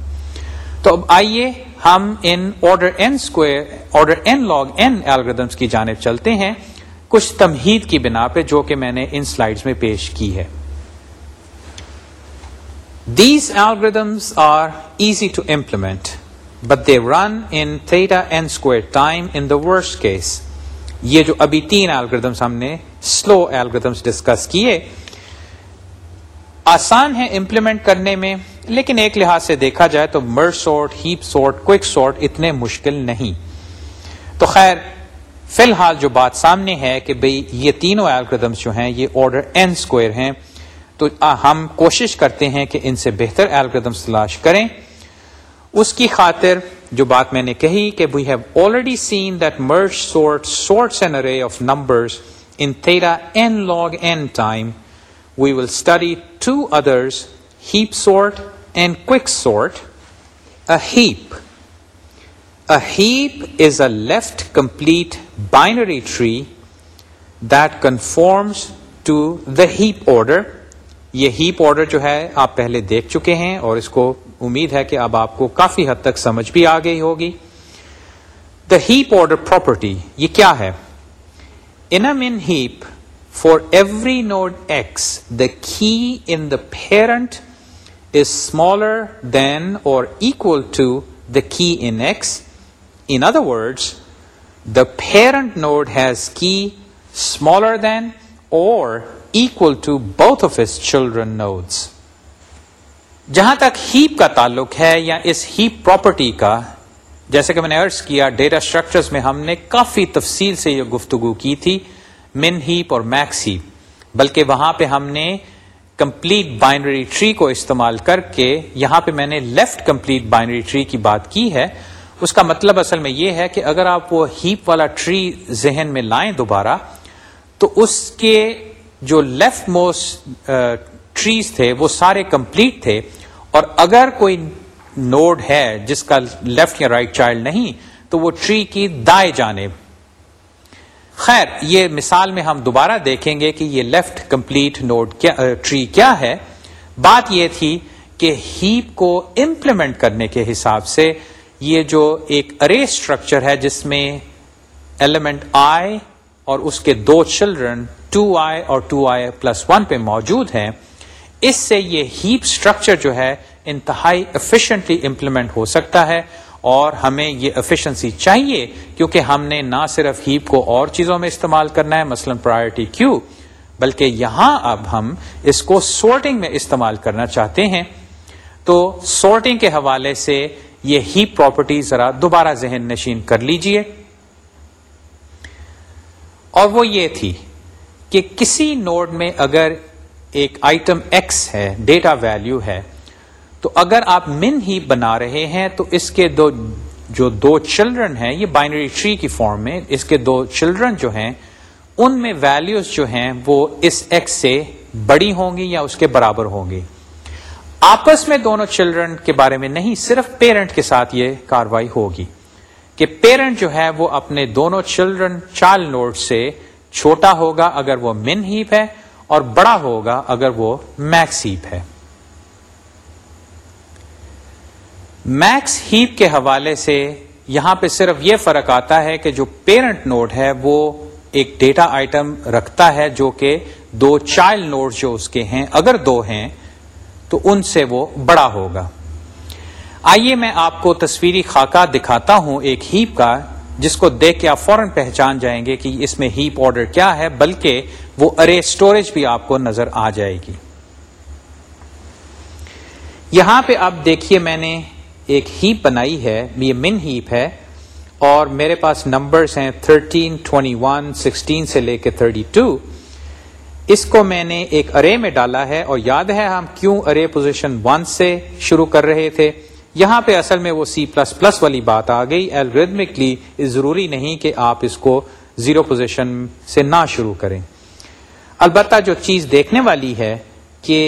تو اب آئیے ہم ان order order n n square log n orders کی جانب چلتے ہیں کچھ تمہید کی بنا پہ جو کہ میں نے ان سلائڈز میں پیش کی ہے these algorithms are easy to implement but they run in n square time the worst case یہ جو ابھی تین ایلگردمس ہم نے سلو ایلگردمس ڈسکس کیے آسان ہے امپلیمنٹ کرنے میں لیکن ایک لحاظ سے دیکھا جائے تو merge sort heap sort quick sort اتنے مشکل نہیں تو خیر فی الحال جو بات سامنے ہے کہ بھئی یہ تینوں ایلگردمس جو ہیں یہ آرڈر این اسکوئر ہیں تو ہم کوشش کرتے ہیں کہ ان سے بہتر ایلگردمس تلاش کریں اس کی خاطر جو بات میں نے کہی کہ we have already seen that merge sort sorts an array of number we will study two others heap sort and sort a heap heap is a left complete binary tree that conforms to the heap order یہ heap order جو ہے آپ پہلے دیکھ چکے ہیں اور اس کو امید ہے کہ اب آپ کو کافی حد تک سمجھ بھی آ گئی ہوگی دا ہیپ آڈر پراپرٹی یہ کیا ہے in heap for every node x the key in the parent is smaller than or equal to the case In other words, the parent node has key smaller than or equal to both of its children nodes. جہاں تک heap کا تعلق ہے یا اس heap property کا جیسے کہ میں نے کیا ڈیٹا اسٹرکچرس میں ہم نے کافی تفصیل سے یہ گفتگو کی تھی من ہیپ اور میکس ہیپ بلکہ وہاں پہ ہم نے کمپلیٹ بائنری ٹری کو استعمال کر کے یہاں پہ میں نے لیفٹ کمپلیٹ بائنری ٹری کی بات کی ہے اس کا مطلب اصل میں یہ ہے کہ اگر آپ وہ ہیپ والا ٹری ذہن میں لائیں دوبارہ تو اس کے جو لیفٹ موسٹ ٹریز تھے وہ سارے کمپلیٹ تھے اور اگر کوئی نوڈ ہے جس کا لیفٹ یا رائٹ چائلڈ نہیں تو وہ ٹری کی دائیں جانے خیر یہ مثال میں ہم دوبارہ دیکھیں گے کہ یہ لیفٹ کمپلیٹ نوڈ کیا ٹری کیا ہے بات یہ تھی کہ ہیپ کو امپلیمنٹ کرنے کے حساب سے یہ جو ایک ارے اسٹرکچر ہے جس میں ایلیمنٹ آئے اور اس کے دو چلڈرن ٹو آئی اور ٹو آئی پلس ون پہ موجود ہیں اس سے یہ ہیپ اسٹرکچر جو ہے انتہائی افیشینٹلی امپلیمنٹ ہو سکتا ہے اور ہمیں یہ افیشنسی چاہیے کیونکہ ہم نے نہ صرف ہیپ کو اور چیزوں میں استعمال کرنا ہے مثلا پرائرٹی کیو بلکہ یہاں اب ہم اس کو سورٹنگ میں استعمال کرنا چاہتے ہیں تو سورٹنگ کے حوالے سے یہ ہی پراپرٹی ذرا دوبارہ ذہن نشین کر لیجئے اور وہ یہ تھی کہ کسی نوڈ میں اگر ایک آئٹم ایکس ہے ڈیٹا ویلیو ہے تو اگر آپ من ہی بنا رہے ہیں تو اس کے دو جو دو چلڈرن ہیں یہ بائنری ٹری کی فارم میں اس کے دو چلڈرن جو ہیں ان میں ویلیوز جو ہیں وہ اس ایکس سے بڑی ہوں گی یا اس کے برابر ہوں گی آپس میں دونوں چلڈرن کے بارے میں نہیں صرف پیرنٹ کے ساتھ یہ کاروائی ہوگی کہ پیرنٹ جو ہے وہ اپنے دونوں چلڈرن چائلڈ نوٹ سے چھوٹا ہوگا اگر وہ من ہیپ ہے اور بڑا ہوگا اگر وہ میکس ہیپ ہے میکس ہیپ کے حوالے سے یہاں پہ صرف یہ فرق آتا ہے کہ جو پیرنٹ نوٹ ہے وہ ایک ڈیٹا آئٹم رکھتا ہے جو کہ دو چائلڈ نوٹ جو اس کے ہیں اگر دو ہیں تو ان سے وہ بڑا ہوگا آئیے میں آپ کو تصویری خاکہ دکھاتا ہوں ایک ہیپ کا جس کو دیکھ کے آپ فوراً پہچان جائیں گے کہ اس میں ہیپ آرڈر کیا ہے بلکہ وہ ارے اسٹوریج بھی آپ کو نظر آ جائے گی یہاں پہ آپ دیکھیے میں نے ایک ہیپ بنائی ہے یہ من ہیپ ہے اور میرے پاس نمبرز ہیں 13, 21, 16 سے لے کے 32 اس کو میں نے ایک ارے میں ڈالا ہے اور یاد ہے ہم کیوں ارے پوزیشن ون سے شروع کر رہے تھے یہاں پہ اصل میں وہ سی پلس پلس والی بات آ گئی الدمکلی ضروری نہیں کہ آپ اس کو زیرو پوزیشن سے نہ شروع کریں البتہ جو چیز دیکھنے والی ہے کہ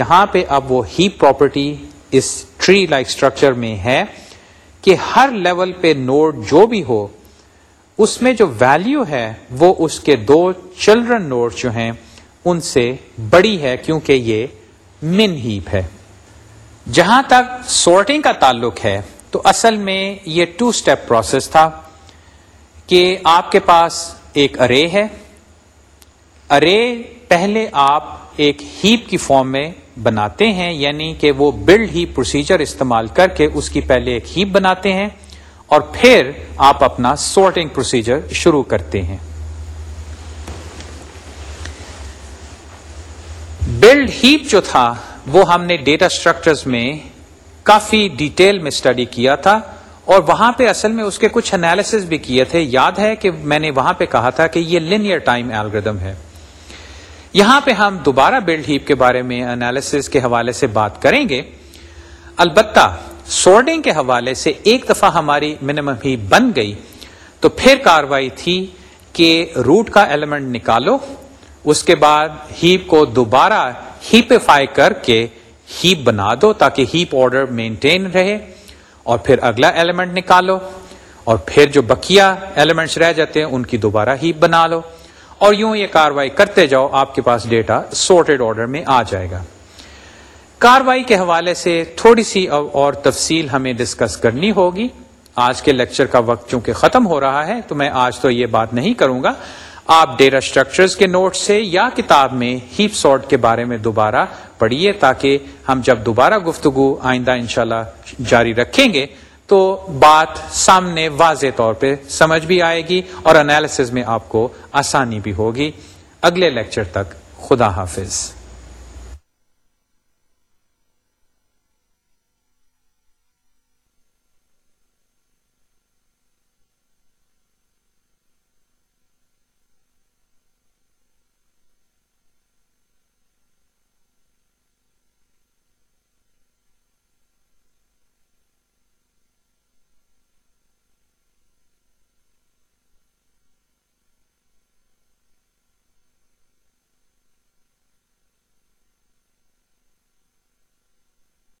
یہاں پہ اب وہ ہی پراپرٹی اس ٹری لائک اسٹرکچر میں ہے کہ ہر لیول پہ نوڈ جو بھی ہو اس میں جو ویلیو ہے وہ اس کے دو چلڈرن نوڈ جو ہیں ان سے بڑی ہے کیونکہ یہ من ہیپ ہے جہاں تک سورٹنگ کا تعلق ہے تو اصل میں یہ ٹو اسٹیپ پروسیس تھا کہ آپ کے پاس ایک ارے ہے ارے پہلے آپ ایک ہیپ کی فارم میں بناتے ہیں یعنی کہ وہ بلڈ ہی پروسیجر استعمال کر کے اس کی پہلے ایک ہیپ بناتے ہیں اور پھر آپ اپنا سورٹنگ پروسیجر شروع کرتے ہیں بلڈ ہیپ جو تھا وہ ہم نے ڈیٹا اسٹرکچر میں کافی ڈیٹیل میں اسٹڈی کیا تھا اور وہاں پہ اصل میں اس کے کچھ انالیس بھی کیے تھے یاد ہے کہ میں نے وہاں پہ کہا تھا کہ یہ لینئر ٹائم ایلگردم ہے یہاں پہ ہم دوبارہ بلڈ ہیپ کے بارے میں انالیس کے حوالے سے بات کریں گے البتہ سورڈنگ کے حوالے سے ایک دفعہ ہماری منیمم ہیپ بن گئی تو پھر کاروائی تھی کہ روٹ کا ایلیمنٹ نکالو اس کے بعد ہیپ کو دوبارہ ہیپیفائی کر کے ہیپ بنا دو تاکہ ہیپ آرڈر مینٹین رہے اور پھر اگلا ایلیمنٹ نکالو اور پھر جو بکیا ایلیمنٹس رہ جاتے ہیں ان کی دوبارہ ہیپ بنا لو اور یوں یہ کاروائی کرتے جاؤ آپ کے پاس ڈیٹا سورٹڈ آرڈر میں آ جائے گا کاروائی کے حوالے سے تھوڑی سی اور تفصیل ہمیں ڈسکس کرنی ہوگی آج کے لیکچر کا وقت چونکہ ختم ہو رہا ہے تو میں آج تو یہ بات نہیں کروں گا آپ ڈیٹا اسٹرکچرز کے نوٹ سے یا کتاب میں ہیپ سارٹ کے بارے میں دوبارہ پڑھیے تاکہ ہم جب دوبارہ گفتگو آئندہ انشاءاللہ جاری رکھیں گے تو بات سامنے واضح طور پہ سمجھ بھی آئے گی اور انالیسز میں آپ کو آسانی بھی ہوگی اگلے لیکچر تک خدا حافظ